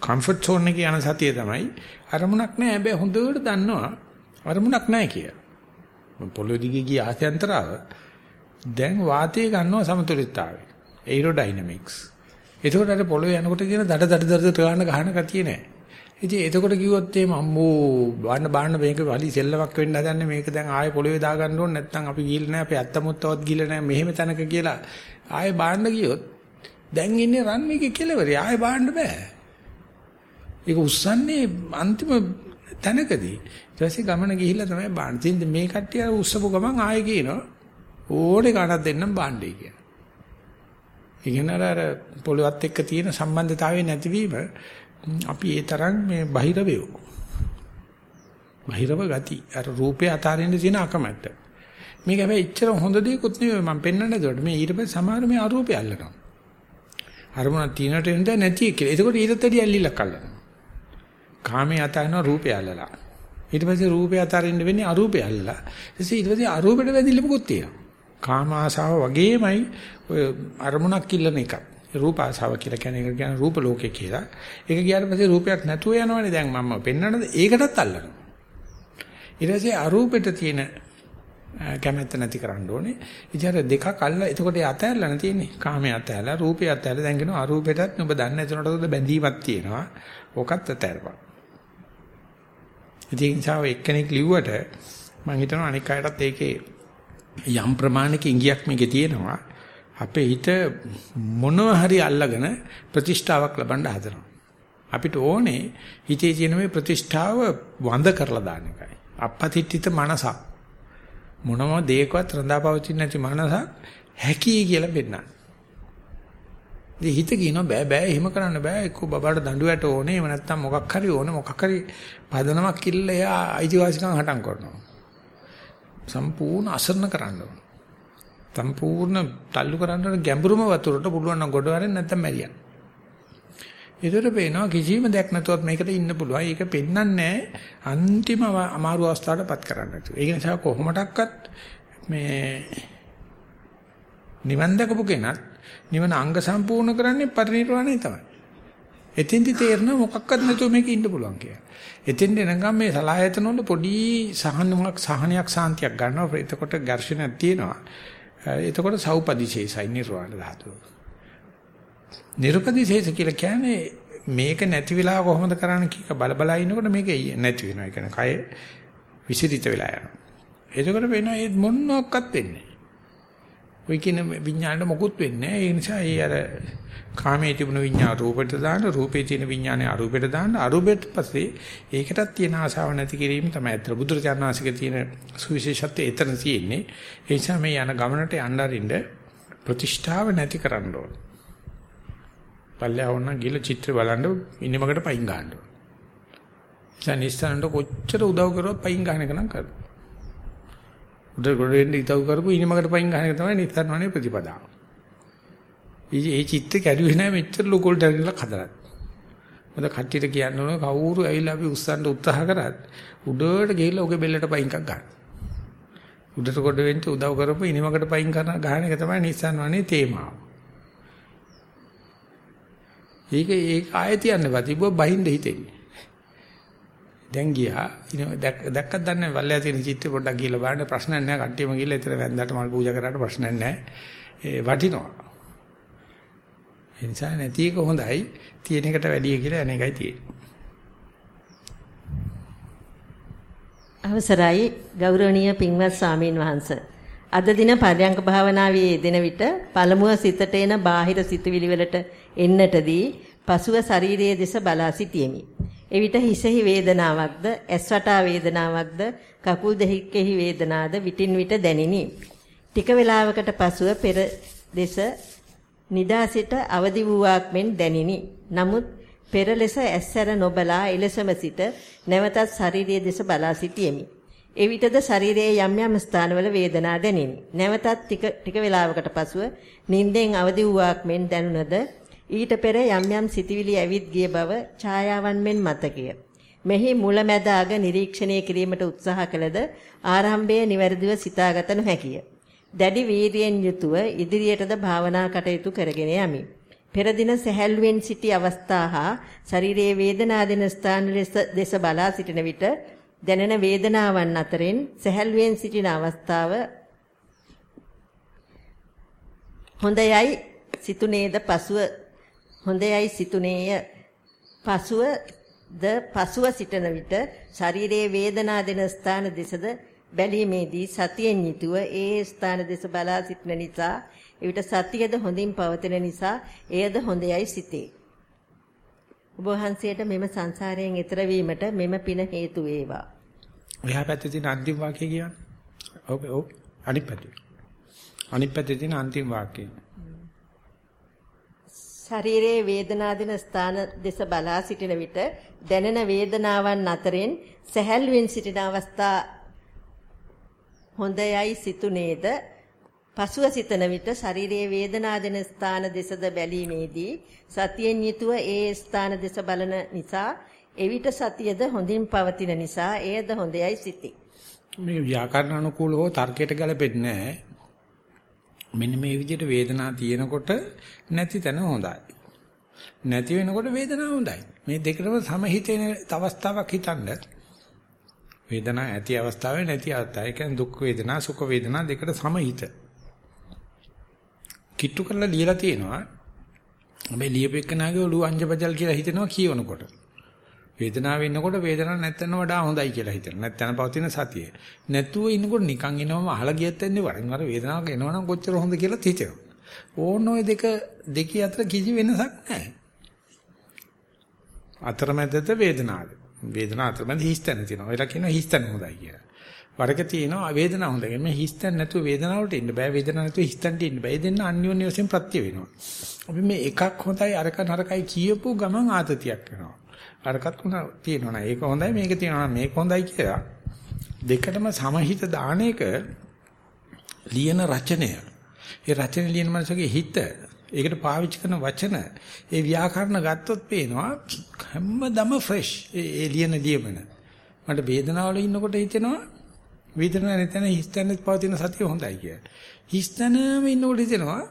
A: comfort zone එකේ යන සතිය තමයි අරමුණක් නැහැ හැබැයි හොඳට දන්නවා අරමුණක් නැහැ කියලා. මම පොළොව දිගේ ගිය ආත්‍යන්තරාව දැන් වාතය ගන්නවා සමතුලිතතාවය. aerodynamics. ඒකෝට අර පොළොවේ යනකොට කියන දඩ දඩ දඩ ගන්න ගහන කතිය නැහැ. ඉතින් එතකොට කිව්වොත් එහෙම අම්මෝ බාන්න බාන්න මේක වලි සෙල්ලමක් වෙන්න හදන්නේ මේක දැන් ආයෙ පොළවේ දාගන්න ඕනේ නැත්නම් අපි ගිහිල්ලා නැහැ අපි අත්තමුත්තවත් ගිහිල්ලා නැහැ මෙහෙම තැනක කියලා ආයෙ බාන්න ගියොත් දැන් ඉන්නේ රන් මේකේ කෙලවරේ ආයෙ බාන්න බෑ. ඒක උස්සන්නේ අන්තිම තැනකදී. ඊට පස්සේ ගමන ගිහිල්ලා තමයි බාන්න. ඉතින් මේ කට්ටිය උස්සපු ගමන් ආයෙ කියනවා ඕනේ කාටවත් දෙන්නම් බාන්නයි කියලා. ඉගෙන අර පොළවත් එක්ක තියෙන සම්බන්ධතාවය නැතිවීම අපි ඒ තරම් මේ බහිරවයෝ. බහිරව ගති. අර රූපේ අතාරින්න තියෙන අකමැත්ත. මේක හැබැයි ඉච්චර හොඳ දෙයක්වත් නෙවෙයි මම පෙන්වන්න දෙවට. මේ ඊට පස්සේ සමහර මේ අරූපය අල්ලනවා. අරමුණ තියනට එන්න නැති කියලා. එතකොට ඊටත් වැඩි ඇල්ලිලක් අල්ලනවා. කාමයේ අතාරිනවා රූපය අල්ලලා. ඊට පස්සේ රූපය අතාරින්න වෙන්නේ අරූපය අල්ලලා. ඊට පස්සේ අරූපෙට වැදිලිපකුත් තියෙනවා. කාම ආසාව වගේමයි ඔය අරමුණක් ඉල්ලන එකක්. රූප ආසාව කියලා කියන්නේ ඒක කියන්නේ රූප ලෝකේ කියලා. ඒක ගියාට පස්සේ රූපයක් නැතුව යනවනේ දැන් මම පෙන්වන්නද ඒකටත් අල්ලනවා. ඊට පස්සේ අරූපෙට තියෙන කැමැත්ත නැති කරන්න ඕනේ. ඉතින් අර දෙකක් අල්ල එතකොට ඒ අතහැරලා නැතිනේ. කාමයේ අතහැරලා රූපේ අතහැරලා දැන් කියනවා අරූපෙටත් නුඹ දන්නේ එතනටද බැඳීමක් තියෙනවා. ඕකත් අතහැරපන්. ඉතින් සාව එක්කෙනෙක් ලිව්වට මම හිතනවා අනික් අයටත් ඒකේ යම් ප්‍රමාණික ඉඟියක් මේකේ තියෙනවා. අපේ හිත මොනවා හරි අල්ලගෙන ප්‍රතිෂ්ඨාවක් ලබන්න හදනවා. අපිට ඕනේ හිතේ තියෙන මේ ප්‍රතිෂ්ඨාව වඳ කරලා දාන එකයි. අපපතිත්‍ිත මනසක්. මොනම දෙයකවත් රඳාපවතින නැති මනසක් හැකි කියලා පෙන්නන. ඉතින් හිත කියනවා බෑ බෑ එහෙම කරන්න බෑ එක්ක බබාට දඬුවට ඕනේ එහෙම නැත්නම් මොකක් හරි ඕනේ මොකක් හරි පදනමක් කිල්ල එයා අයිතිවාසිකම් හටන් කරනවා. සම්පූර්ණ අසරණ කරන්න ඕනේ. සම්පූර්ණ තල්ලු කරන්න ගැඹුරුම වතුරට පුළුවන් නම් ගොඩ වරෙන් නැත්තම් මැරියන්. ඒතර පේනවා කිසිම දෙයක් නැතුවත් මේකට ඉන්න පුළුවන්. ඒක පෙන්වන්නේ අන්තිම අමාරු අවස්ථාවටපත් කරන්න නැතුව. ඒක නිසා කොහොමඩක්වත් මේ නිවන් දකපු කෙනත් නිවන අංග සම්පූර්ණ කරන්නේ පරිණිරවාණය තමයි. එතෙන්දි තේරෙන මොකක්වත් නැතුව මේක ඉන්න පුළුවන් කියලා. එතෙන්ද එනකම් මේ සලායතන වල පොඩි සහනයක් සහනයක් සාන්තියක් ගන්නවා. එතකොට ඝර්ෂණයක් තියෙනවා. එතකොට සෞපදිශේෂයි නිර්වාණ ධාතුව. නිර්පදිශේෂ කියලා කියන්නේ මේක නැති වෙලා කොහොමද කරන්න කීක බල බල ඉන්නකොට මේක නැති වෙනවා. ඒ කියන්නේ කය විසිරිත වෙලා යනවා. එතකොට වෙනවා ඒ මොනක්වත් වෙන්නේ නැහැ. ඔය කියන විඥාණයට මොකුත් වෙන්නේ නැහැ. ඒ නිසා ඒ අර කාමයේ තිබුණ විඥාන රූපයට දාන්න, රූපේ තියෙන විඥානය අරූපයට දාන්න, අරූපෙට පස්සේ ඒකටත් තියෙන ආශාව නැති කිරීම තමයි අතර බුදුරජාණන් වහන්සේගේ තියෙන සුවිශේෂත්වය එතන තියෙන්නේ. ඒ නිසා මේ යන ගමනට යන්න අරින්න ප්‍රතිෂ්ඨාව නැති කරන්න ඕන. පල්ලෙහා වුණා ගිල චිත්‍ර බලන්න ඉනිමකට පයින් ගන්න ඕන. දැන් ඉස්සරහට කොච්චර උදව් කරුවත් පයින් ගන්න එක නම් කරනවා. උඩ ගොඩ වෙන්න ඉතව කරපු ඉනිමකට පයින් ගන්න එක තමයි නිස්සාරණේ ප්‍රතිපදාව. ඒ චිත්ත කැඩුවේ නැහැ මෙච්චර ලොකෝල්ට ඇවිල්ලා හදලා. මොකද කට්ටියට කියන්න ඕන කවුරු ඇවිල්ලා අපි උස්සන්න උත්සාහ කරත් උඩට ගිහිල්ලා ඔගේ බෙල්ලට පයින් එකක් ගන්න. උඩට කොට වෙන්න උදව් කරපු ඉනිමකට පයින් කරන ගහන එක තමයි නිස්සන් වනේ තේමාව. ඒක ඒක ආයෙත් යන්න බතිබ්බ බහින්ද හිතෙන්නේ. දැන් ගියා දැක්කත් දන්නේ වල්ලෑ තියෙන චිත්‍ර පොඩ්ඩක් ගිහලා බලන්න ප්‍රශ්නයක් නැහැ කට්ටියම ගිහලා එතන වැන්දාට මල් පූජා කරාට ප්‍රශ්නයක් නැහැ. ඒ වටිනවා. ඒ නිසා නැති එක හොඳයි තියෙන එකට වැඩිය කියලා අනේකයි තියෙන්නේ.
B: අවසරයි ගෞරවනීය පින්වත් ස්වාමීන් වහන්ස. අද දින පරයන්ක භාවනාවේ යෙදෙන විට පළමුව සිතට එන බාහිර සිතුවිලි වලට එන්නටදී පසුව ශරීරයේ දෙස බලා සිටියෙමි. එවිට හිසෙහි වේදනාවක්ද, ඇස් වටා වේදනාවක්ද, කකුල් දෙහිකෙහි වේදනාද විටින් විට දැනිනි. ටික වේලාවකට පසුව පෙර දෙස නිදා සිට අවදි වූවක් මෙන් දැනිනි. නමුත් පෙර ලෙස ඇස්සර නොබලා එලෙසම සිට නැවතත් ශාරීරියේ දෙස බලා සිටියෙමි. එවිටද ශරීරයේ යම් යම් ස්ථානවල වේදනා දැනිනි. නැවතත් ටික ටික වේලාවකට පසුව නිින්දෙන් අවදි වූවක් මෙන් දැනුණද ඊට පෙර යම් යම් සිතිවිලි ඇවිත් ගිය බව ඡායාවන් මෙන් මතකය. මෙහි මුලැමැද අග නිරීක්ෂණය කිරීමට උත්සාහ කළද ආරම්භයේ නිවැරදිව සිතාගත නොහැකිය. දැඩි වීරියෙන් යුතුව ඉදිරියටද භාවනා කටයුතු කරගෙන යමි. පෙර දින සැහැල්ලුවෙන් සිටි අවස්ථා හා ශරීරයේ වේදනා දෙන ස්ථාන දෙස බලා සිටින විට දැනෙන වේදනාවන් අතරින් සැහැල්ලුවෙන් සිටින අවස්ථාව හොඳයයි සිතුනේද පසුව හොඳයයි සිතුනේය පසුව ද පසුව සිටන විට ශරීරයේ වේදනා දෙන ස්ථාන දෙසද බැලීමේදී සතියෙන් යුතුව ඒ ස්ථාන දෙස බලා සිටන නිසා එවිට සතියද හොඳින් පවතින නිසා එයද හොඳයයි සිතේ. ඔබ වහන්සේට මෙම සංසාරයෙන් එතර වීමට මෙම පින හේතු වේවා.
A: එහා පැත්තේ තියෙන අන්තිම වාක්‍යය කියන්නේ. ඔව් ඔව් අනිත් පැත්තේ. අනිත් පැත්තේ තියෙන අන්තිම වාක්‍යය.
B: ශරීරයේ වේදනා දෙන ස්ථාන දෙස බලා සිටින විට දැනෙන වේදනාවන් අතරින් සැහැල්ලුවෙන් සිටින අවස්ථා හොඳයයි සිතුනේද පසුව සිතන විට ශරීරයේ වේදනා දෙන ස්ථාන දෙසද බැලීමේදී සතියෙන් යුතුව ඒ ස්ථාන දෙස බලන නිසා එවිට සතියද හොඳින් පවතින නිසා එයද හොඳයයි සිතේ.
A: මේ ව්‍යාකරණ අනුකූලව තර්කයට ගැලපෙන්නේ නැහැ. මෙන්න මේ විදිහට වේදනාව තියෙනකොට නැති තැන හොඳයි. නැති වෙනකොට වේදනාව හොඳයි. මේ දෙකම සමහිතේන අවස්ථාවක් හිතන්න. වේදනාව ඇති අවස්ථාවේ නැති අවස්ථාවේ කියන්නේ දුක් වේදනා සුඛ වේදනා දෙකට සමහිත. කිට්ටු කරලා ලියලා තියෙනවා. හැබැයි ලියපෙකනාගේ ඔළුව අංජබජල් කියලා හිතෙනවා කියවනකොට. වේදනාව ඉන්නකොට වේදනාවක් නැත්තන වඩා හොඳයි කියලා හිතනවා. නැත්තන පවතින සතිය. නැතුව ඉන්නකොට නිකන් එනවම අහලා ගියත් එන්නේ වරින් වර වේදනාවක් එනවනම් කොච්චර හොඳ කියලා හිතෙනවා. ඕන ඔය දෙක දෙකේ අතර කිසි වෙනසක් නැහැ. අතරමැදද වේදනාව. වේදනාව අතරමැද හිස්තැන තියෙනවා. ඒලා කියනවා හිස්තැන හොඳයි කියලා. වරක තියෙනවා වේදනාව හොඳයි. මේ හිස්තැන නැතුව වේදනාවට ඉන්න බෑ. වේදනාව නැතුව හිස්තැනට ඉන්න බෑ. ඒ දෙන්න අන්‍යෝන්‍ය වශයෙන් ප්‍රත්‍ය වෙනවා. අපි මේ එකක් හොඳයි අරක නරකයි කියපු ගමන් ආතතියක් වෙනවා. අරකට උනා තියෙනවා නේද? ඒක හොඳයි මේක තියෙනවා මේක හොඳයි කියලා. දෙකටම සමහිත දාන එක ලියන රචනය. ඒ රචන ලියන මනසගේ හිත ඒකට පාවිච්චි කරන වචන ඒ ව්‍යාකරණ ගත්තොත් පේනවා හැමදම ෆ්‍රෙෂ් ඒ ලියන ලියමන මට වේදනාවල ඉන්නකොට හිතෙනවා වේදනාව නැතන හිස්තැනෙත් පවතින සතිය හොඳයි කියලා හිස්තැනම ඉන්නකොට හිතෙනවා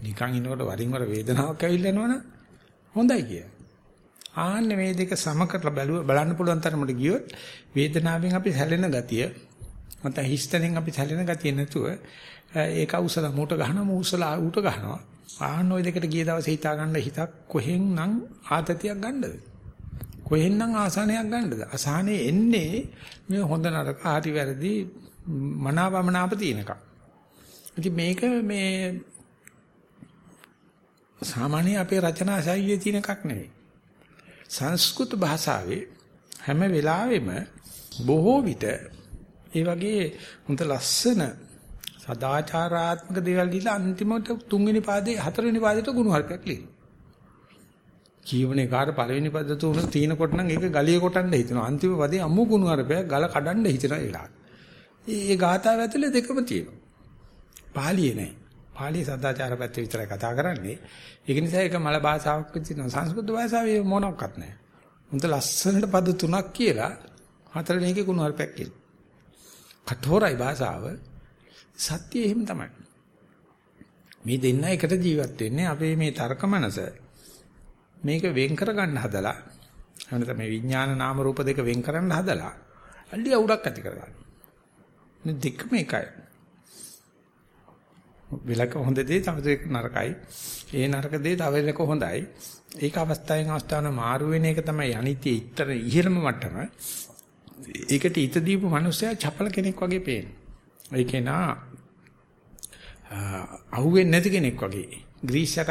A: නිකන් ඉන්නකොට වරින් වර වේදනාවක් ඇවිල්ලා යනවනම් හොඳයි කියලා ආන්න මේ දෙක සම කරලා බලුව බලන්න පුළුවන් තරමට ගියොත් වේදනාවෙන් අපි සැලෙන ගතිය නැත්නම් හිස්තෙන් අපි සැලෙන ගතිය නැතුව ඒක උසල මූට ගහනවා මූසලා ඌට ගහනවා. ආන්න ওই දෙකට ගිය දවසේ හිතා ගන්න හිතක් කොහෙන්නම් ආතතියක් ගන්නද? කොහෙන්නම් ආසනයක් ගන්නද? අසහනේ එන්නේ මේ හොඳ නරක හරි වැරදි මනාවමනාප තියෙනකම්. ඉතින් මේක මේ සාමාන්‍ය අපේ රචනා ශෛලියේ තියෙන එකක් නෙවෙයි. සංස්කෘත භාෂාවේ හැම වෙලාවෙම බොහෝ විට ඒ වගේ හොඳ ලස්සන සදාචාරාත්මක දේවල් දීලා අන්තිමට තුන්වෙනි පාදේ හතරවෙනි පාදේට ගුණ හර්පයක් ලියනවා. ජීවනේ කාට පළවෙනි පද තුන තීන කොට නම් ඒක ගලිය කොටන්න හිතනවා. අන්තිම පදේ අමු ගුණ හර්පයක් ගල කඩන්න හිතනවා ඒලාට. මේ ගාථාව ඇතුලේ දෙකම තියෙනවා. පාලියේ නැහැ. පාලිය සදාචාර පැත්තේ විතරයි කතා කරන්නේ. ඒක නිසා ඒක මල භාෂාවක් විදිහට සංස්කෘත භාෂාවේ මොනක්වත් නැහැ. උන්ට ලස්සනට පද තුනක් කියලා හතරවෙනි එකේ ගුණ හර්පයක් කියලා. කঠোরයි භාෂාව සත්‍ය එහෙම තමයි. මේ දෙන්න එකට ජීවත් වෙන්නේ අපේ මේ තර්ක මනස මේක වෙන් කර ගන්න හදලා එහෙනම් මේ විඥාන නාම රූප දෙක වෙන් කරන්න හදලා අල්ලිය උඩක් ඇති කර ගන්න. මේ දෙකම එකයි. විලක හොඳ දේ තව දෙක නරකයි. ඒ නරක දේ තව දෙක හොඳයි. ඒක අවස්ථාවෙන් අවස්ථාවන මාරු වෙන එක තමයි අනිත්‍ය ඉතර ඉහළම මට්ටම. ඒකට ඊත දීපු මිනිස්සයා චපල කෙනෙක් වගේ පේනවා. ඒකේ නා අහුවෙන්නේ නැති කෙනෙක් වගේ. ග්‍රීසක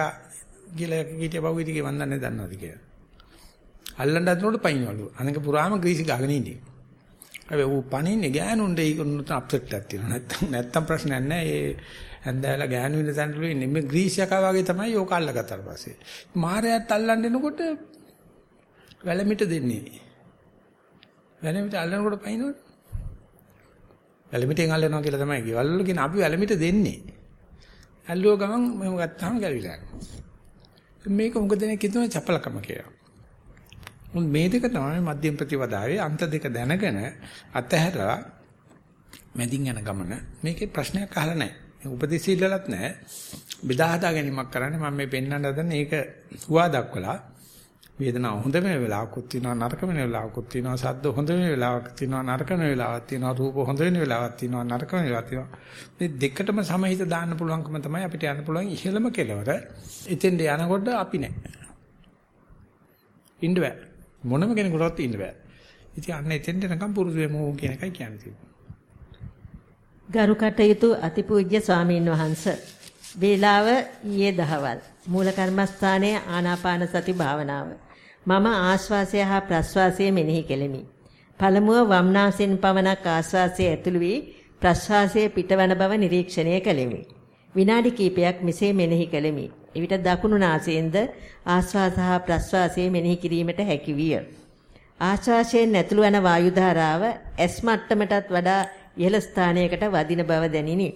A: කියලා කීටිය බහුවිතිගේ වන්දන්නේ දන්නවද කියලා. අල්ලන්න හදනකොට පයින්වලු. අනක පුරාම ග්‍රීසි ගහගෙන ඉන්නේ. හැබැයි ඌ පණින්නේ ගෑනුන්ට ඒක උන්ට අප්සෙට් එකක් තියෙනවා. නැත්තම් නැත්තම් ප්‍රශ්නයක් නැහැ. ඒ හැන්දෑවලා ගෑනු වෙන තැනට වෙන්නේ මේ ග්‍රීසියකා වගේ තමයි ඕක අල්ලගත්තාට පස්සේ. මාරයත් අල්ලන්න එනකොට වැලමිට දෙන්නේ. වැලමිට අල්ලනකොට පයින්නොත් වැලමිටෙන් අල්ලනවා කියලා තමයි කිව්වා. වල කියන අපි වැලමිට දෙන්නේ. ඇල්ලුව ගමන් මෙහෙම ගත්තාම ගැවිලා යනවා. මේක උඟ දෙනෙක් හිතන චපලකම කියලා. මුන් මේ දෙක තමයි මධ්‍යම ප්‍රතිපදාවේ අන්ත දෙක දැනගෙන අතහැරලා මැදින් යන ගමන මේකේ ප්‍රශ්නයක් අහලා නැහැ. උපදෙස් ඉල්ලලත් නැහැ. බෙදා හදා ගැනීමක් කරන්නේ මම මේ පෙන්වන්න හදන්නේ ඒක හුවා දක්වලා වේදනාව හොඳ වෙන වෙලාවකුත් තියෙනවා නරක වෙන වෙලාවකුත් තියෙනවා සද්ද හොඳ වෙන වෙලාවක් තියෙනවා නරක වෙන වෙලාවක් තියෙනවා රූප හොඳ වෙන වෙලාවක් තියෙනවා නරක වෙන වෙලාවක් තියෙනවා. මේ දෙකටම සමහිත දාන්න පුළුවන්කම තමයි අපිට යන්න පුළුවන්. ඉහළම කෙලවර එතෙන්ට යනකොට අපි නැහැ ඉන්න බෑ. මොනම කෙනෙකුටවත් ඉන්න බෑ. ඉතින් අන්න එතෙන්ට එනකම් පුරුදු වෙමු කියන එකයි කියන්නේ.
B: ගරු කටයුතු අතිපූජ්‍ය ස්වාමීන් වහන්සේ වේලාව ඊයේ දහවල් මූල කර්මස්ථානයේ ආනාපාන සති භාවනාව මම ආශ්වාසය හා ප්‍රශ්වාසය මෙනෙහි කෙලෙමි. පළමුව වම්නාසෙන් පවනක් ආශ්වාසය ඇතුළු වී ප්‍රශ්වාසය පිටවන බව නිරීක්ෂණය කළෙමි. විනාඩි කිහිපයක් මෙසේ මෙනෙහි කළෙමි. එවිට දකුණු නාසයෙන්ද ආශ්වාස හා ප්‍රශ්වාසය මෙනෙහි කිරීමට හැකි විය. ආශ්වාසයෙන් ඇතුළු වන වායු ධාරාව ඇස් මට්ටමටත් වඩා ඉහළ ස්ථානයකට වදින බව දැනිනි.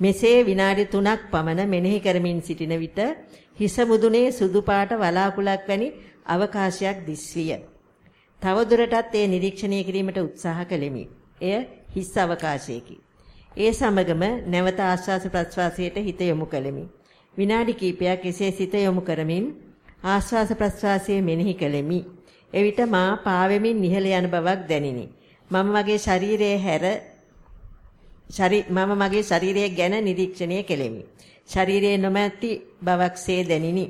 B: මෙසේ විනාඩි 3ක් පමණ මෙනෙහි කරමින් සිටින විට හිස මුදුනේ සුදු පාට වලාකුළක් වැනි අවකාශයක් දිස්විය. තවදුරටත් ඒ නිරීක්ෂණය කිරීමට උත්සාහ කළෙමි. එය හිස් අවකාශයකි. ඒ සමගම නැවත ආශ්වාස ප්‍රශ්වාසයට හිත යොමු කළෙමි. විනාඩි කිහිපයක් එසේ සිත යොමු කරමින් ආශ්වාස ප්‍රශ්වාසයේ මෙනෙහි කළෙමි. එවිට මා පාවෙමින් ඉහළ යන බවක් දැනිනි. මම මගේ ශරීරයේ හැර මම මගේ ශරීරය ගැන නිරීක්ෂණය කෙලෙමි. ශරීරයේ නොමැති බවක්සේ දැනිනි.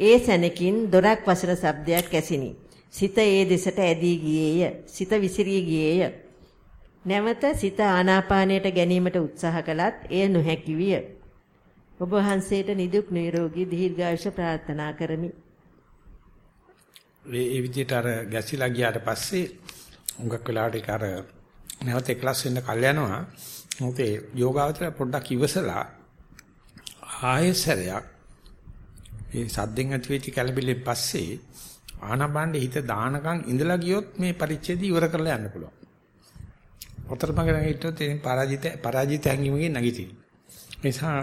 B: ඒ සැනකින් දොරක් වසන ශබ්දයක් ඇසිනි. සිත ඒ දෙසට ඇදී ගියේය. සිත විසිරී ගියේය. නැවත සිත ආනාපානයට ගැනීමට උත්සාහ කළත් එය නොහැකි විය. ඔබ වහන්සේට නිදුක් නිරෝගී දීර්ඝායුෂ ප්‍රාර්ථනා කරමි.
A: ඒ විදිහට අර ගැසිලා ගියාට පස්සේ උඟක් වෙලාවට ඒක අර නැවත ක්ලාස් වෙන්න කල් යනවා. මොකද යෝගාවචර පොඩ්ඩක් ඉවසලා ආයෙසරයක් මේ සද්දෙන් ඇති වෙච්ච කැළඹිල්ලෙන් පස්සේ ආනබණ්ඩේ හිත දානකම් ඉඳලා ගියොත් මේ පරිච්ඡේදය ඉවර කරලා යන්න පුළුවන්. ඔතරමඟ නැගිටිනොත් එන්නේ පරාජිත පරාජිත හැංගීමකින් නැගිටින. නිසා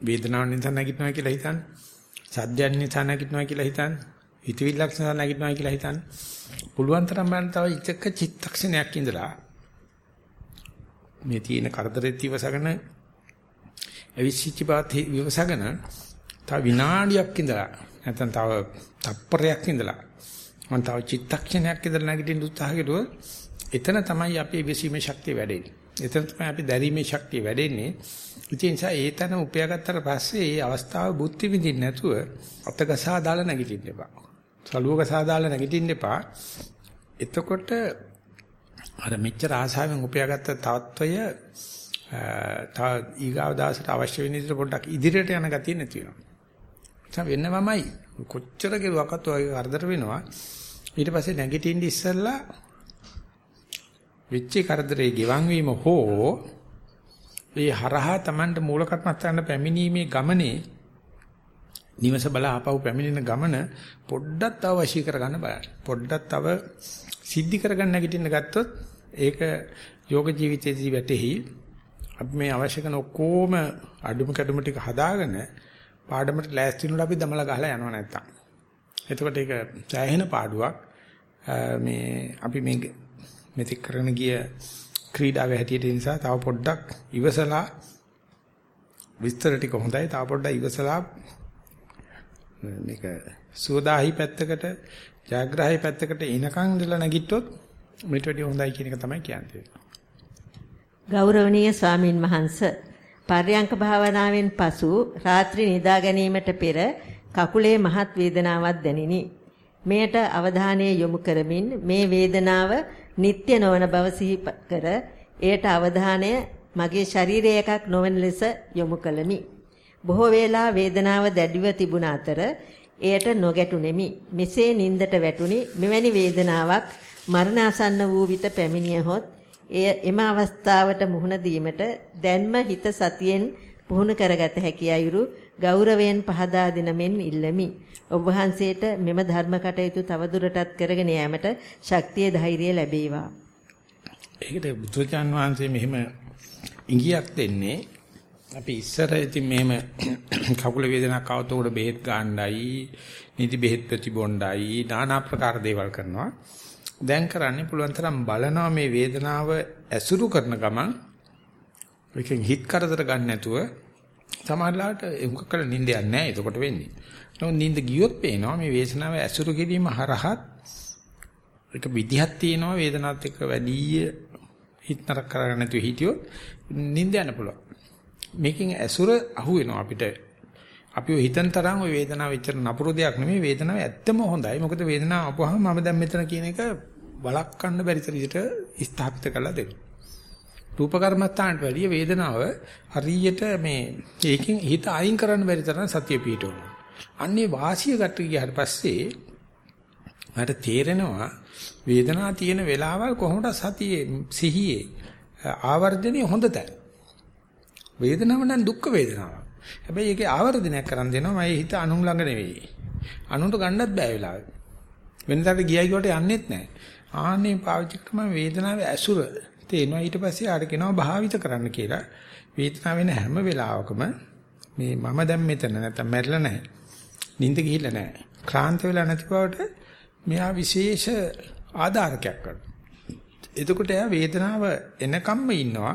A: වේදනාව නිසා නැගිටිනවා කියලා හිතන්න. සද්දයන් නිසා නැගිටිනවා කියලා හිතන්න. හිතවිල්ලක් නිසා නැගිටිනවා කියලා හිතන්න. පුළුවන් තරම් බලන්න තව එක චිත්තක්ෂණයක් ඉඳලා මේ තියෙන කරදරෙත් ඉවසගෙන අවිසිච්ච බවත් විවසගෙන තව විනාඩියක් ඉඳලා නැත්නම් තව තප්පරයක් ඉඳලා මම තව චිත්තක්ෂණයක් ඉඳලා නැගිටින්න උත්සාහ කළොත් එතන තමයි අපේ විසීමේ ශක්තිය වැඩෙන්නේ. එතන තමයි අපි දැරීමේ ශක්තිය වැඩෙන්නේ. ඉතින් නිසා ඒ තැන උපයාගත්තට පස්සේ ඒ අවස්ථාව බුද්ධි විඳින්න නැතුව අතගසා දාලා නැගිටින්න එපා. සලුවගසා දාලා නැගිටින්න එපා. එතකොට අර මෙච්චර ආසාවෙන් උපයාගත්ත තත්වය තව ඊගාව දාසට අවශ්‍ය වෙන විදිහට පොඩ්ඩක් ඉදිරියට යන ගතිය නැති වෙනවා. ඒක වෙන්නමයි. කොච්චර කෙරුවක්වත් ඔය කරදර වෙනවා. ඊට පස්සේ නැගිටින්න ඉස්සෙල්ලා වෙච්ච කරදරේ ගෙවන් වීම හෝ ඒ හරහා Tamanට මූල කර්මස්ථාන පැමිණීමේ ගමනේ නිවස බල ආපහු පැමිණෙන ගමන පොඩ්ඩක් තව වශී කරගන්න බලන්න. පොඩ්ඩක් තව සිද්ධි කරගන්න නැගිටින්න ගත්තොත් ඒක යෝග ජීවිතයේදී වැටෙහි අපි මේ අවශ්‍ය කරන ඔක්කොම අඩුම කැඩුම ටික හදාගෙන පාඩමට ලෑස්ති වෙනකොට අපි දමලා ගහලා යනවා නැත්තම්. එතකොට ඒක සෑහෙන පාඩුවක්. මේ අපි මේ මෙතෙක් කරන ගිය ක්‍රීඩාවේ හැටියට නිසා තව පොඩ්ඩක් ඉවසලා විස්තර ටික හොඳයි. තව පොඩ්ඩක් ඉවසලා මේක සුවදාහි පැත්තකට ජයග්‍රහයි පැත්තකට එනකන් ඉඳලා නැගිට්ටොත් මෙට වැඩිය හොඳයි කියන එක තමයි කියන්නේ.
B: ගෞරවනීය ස්වාමින් වහන්සේ පර්යංක භාවනාවෙන් පසු රාත්‍රී නිදා ගැනීමට පෙර කකුලේ මහත් වේදනාවක් දැනිනි. මෙයට අවධානය යොමු කරමින් මේ වේදනාව නিত্য නොවන බව සිහි කර එයට අවධානය මගේ ශරීරයේ එකක් නොවන ලෙස යොමු කළමි. බොහෝ වේලා වේදනාව දැඩිව තිබුණ අතර එයට නොගැටුනෙමි. මෙසේ නින්දට වැටුනි මෙවැනි වේදනාවක් මරණාසන්න වූ විට පැමිණියහොත් එය එම අවස්ථාවට මුහුණ දීමට දැන්ම හිත සතියෙන් පුහුණු කරගත හැකි අයුරු ගෞරවයෙන් පහදා දෙන මෙන් ඉල්ලමි. ඔබ වහන්සේට මෙම ධර්ම කටයුතු තවදුරටත් කරගෙන යාමට ශක්තිය ධෛර්යය ලැබේවා.
A: ඒකට බුදුචාන් වහන්සේ මෙහෙම ඉඟියක් දෙන්නේ අපි ඉස්සර ඉතින් මෙහෙම කකුල වේදනාවක් આવත උඩ බෙහෙත් ගන්නයි, නිදි බෙහෙත් ප්‍රතිබොණ්ඩයි, নানা ආකාර දේවල් කරනවා. දැන් කරන්නේ පුළුවන් තරම් බලනවා මේ වේදනාව ඇසුරු කරන ගමන් ඒකෙන් හිත කරදර ගන්න නැතුව සමහරලාට උඟ කළ නිින්දයක් නැහැ එතකොට වෙන්නේ. නමුත් නිින්ද ගියොත් පේනවා මේ වේදනාව ඇසුරු කිරීම හරහත් ඒක විදිහක් තියෙනවා වේදනාවත් එක්ක වැඩි හිත නරක කරගන්න නැතුව හිටියොත් නිින්ද යන්න පුළුවන්. මේකෙන් ඇසුර අහු වෙනවා අපිට. අපි ඔය හිතන තරම් ওই වේදනාව එච්චර නපුරු දෙයක් නෙමෙයි වේදනාව ඇත්තම හොඳයි. මොකද වේදනාව ආපුවාම මම දැන් මෙතන කියන එක වළක්වන්න බැරි තරයට ස්ථාපිත කරලා දෙනවා. රූප කර්මස්ථානට වැඩිය වේදනාව හරියට මේ ඒකෙන් හිත අයින් කරන්න බැරි තරම් සතිය පිටවනවා. අන්නේ වාසිය ගන්න ගියාට පස්සේ මට තේරෙනවා වේදනාව තියෙන වෙලාවල් කොහොමද සතියේ සිහියේ ආවර්ජනීය හොඳ තැන. වේදනාව නම් දුක් වේදනාවක්. හැබැයි ඒකේ ආවර්ජනයක් කරන් දෙනවා මගේ හිත අනුන් ළඟ නෙවෙයි. අනුන්ට ගන්නත් බෑ වෙලාවෙ. වෙනදාට ගියයි කොට යන්නෙත් නැහැ. ආන්නේ පාවිච්චි කරම වේදනාවේ ඇසුර තේනවා ඊට පස්සේ ආර කියනවා භාවිත කරන්න කියලා. වේදනාව වෙන හැම වෙලාවකම මේ මම දැන් මෙතන නැත්තම් මැරිලා නැහැ. නිින්ද ගිහිල්ලා නැහැ. ක්ලාන්ත වෙලා නැති බවට මෙයා විශේෂ ආධාරකයක් කරනවා. එතකොට එයා වේදනාව එනකම්ම ඉන්නවා.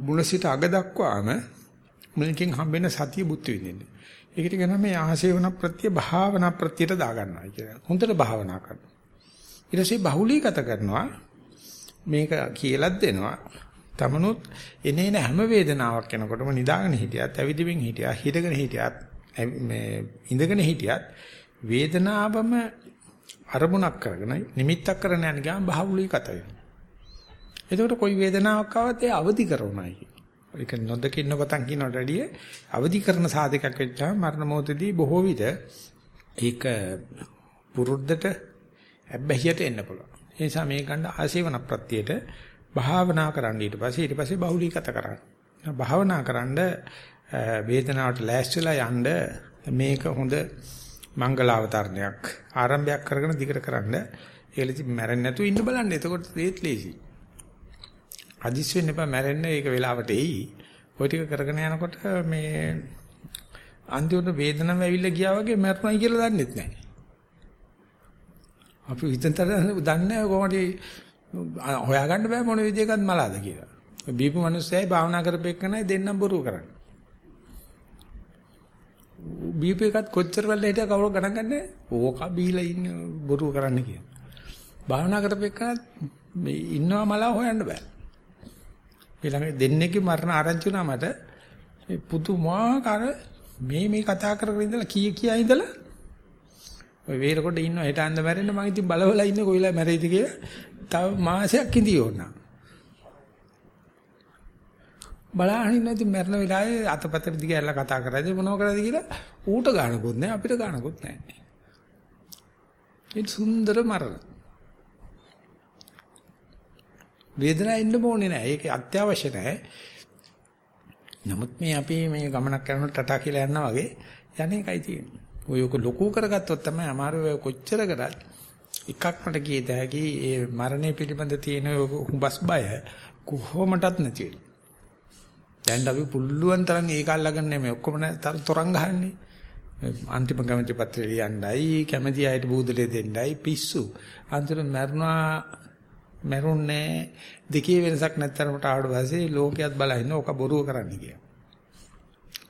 A: මුල සිට අග දක්වාම මේකෙන් හම්බෙන සතිය බුද්ධ විදින්න. ඒකට කියනවා මේ ආසේවන ප්‍රත්‍ය භාවනා ප්‍රත්‍යට දා ගන්නවා කියලා. හොඳට භාවනා කරනවා. ඊට පස්සේ බහුලීගත කරනවා. මේක කියලාත් දෙනවා. තමනුත් එනේන හැම වේදනාවක් එනකොටම නිදාගෙන හිටියත්, ඇවිදින්මින් හිටියත්, හිටගෙන හිටියත්, මේ ඉඳගෙන හිටියත් වේදනාවම අරමුණක් කරගෙන නිමිත්තක් කරගෙන යන ගමන් බහුලීගත වෙනවා. එතකොට කොයි වේදනාවක් ආවත් ඒ අවදි කරනවායි. ඒක නොදකින්න කොටන් කියනට වැඩිය අවදි කරන සාධකයක් වෙච්චාම මරණ මොහොතදී බොහෝ විට ඒක පුරුද්දට ඇබ්බැහියට එන්න පුළුවන්. ඒ නිසා මේ ගන්න ආසේවන ප්‍රත්‍යයට භාවනා කරන්න ඊට පස්සේ ඊට පස්සේ බහුලීගත කරන්න. භාවනා කරන්න වේදනාවට ලෑස්තිලා යන්න මේක හොඳ මංගලාවතරණයක් ආරම්භයක් කරගෙන දිගට කරන්න. ඒලෙදි මැරෙන්නේ නැතුව ඉන්න බලන්න. එතකොට ඒත් ලේසි. අදිස් වෙන්න එපා මැරෙන්න ඒක වෙලාවට එයි. ওই ටික කරගෙන යනකොට මේ අන්තිමට වේදනාව ඇවිල්ලා ගියා වගේ මැරුණයි කියලා දන්නෙත් නැහැ. අපි හිතතර දන්නේ කොහොමද හොයාගන්න බෑ මොන විදියකත් මලාද කියලා. බීපු මිනිස්සයයි භාවනා කරපෙන්නයි දෙන්නම් බොරු කරන්නේ. බීපු එකත් කොච්චර වෙලා හිටියා කවුරු ගණන් ගන්නෑ. ඕක බීලා ඉන්න බොරු කරන්න කියන. භාවනා කරපෙන්නත් මේ ඉන්නවා මලා හොයන්න බෑ. ඊළඟ දෙන්නෙක්ගේ මරණ ආරංචි වුණා මට මේ පුදුමාකාර මේ මේ කතා කරගෙන ඉඳලා කී කියා ඉඳලා ඔය වේරකොට ඉන්නවා හෙට අන්ද මැරෙන්න මම ඉතින් බලවලා ඉන්නේ කොයිලා මැරෙයිද කියලා තව මාසයක් ඉඳී ඕනා බලහන් නැති මරණ වෙලාවේ අතපතට දිග ඇරලා කතා කරද්දී මොනව කරද කියලා ඌට ගානකුත් නැහැ අපිට ගානකුත් නැහැ. ඒ සුන්දර මරණ. වේදනාව ඉන්න ඕනේ නැහැ. ඒක අත්‍යවශ්‍ය නැහැ. නමුත් මේ අපි මේ ගමනක් කරනකොට ටටා කියලා යනවා වගේ යන්නේ එකයි තියෙන්නේ. ඔය ඔක ලොකු කරගත්තොත් තමයි අමාරු කොච්චර කරත් එකක් මට කියත හැකි ඒ මරණය පිළිබඳ තියෙන හුඹස් බය කොහොමටත් නැති වෙනවා. දැන් අපි පුළුවන් තරම් ඒක අල්ලගන්න මේ ඔක්කොම තරම් ගහන්නේ. අන්තිම කැමැති පත්‍රය ලියන්නයි කැමැති අයට බූදලේ දෙන්නයි පිස්සු. අන්තිමට මරුණා මරුන්නේ දෙකේ වෙනසක් නැත්තරමට ආවට පස්සේ ලෝකයක් බලහින්න ඕක බොරුව කරන්න කියලා.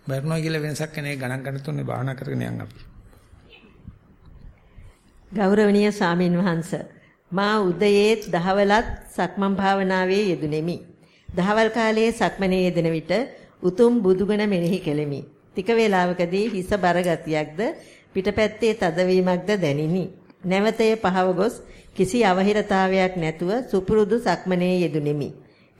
A: මරුණා කියලා වෙනසක් කෙනෙක් ගණන් ගන්න තුනේ භාවනා කරගෙන යන්න අපි.
B: ගෞරවනීය සාමින් වහන්ස මා උදයේත් දහවලත් සක්මන් භාවනාවේ යෙදුණෙමි. දහවල් කාලයේ සක්මනේ යෙදෙන විට උතුම් බුදුගුණ මෙනෙහි කෙලෙමි. ටික වේලාවකදී හිස බර ගතියක්ද පිටපැත්තේ තදවීමක්ද දැනිනි. නැවතේ පහව ගොස් කිසි අවහිරතාවයක් නැතුව සුපුරුදු සක්මනේ යෙදුණෙමි.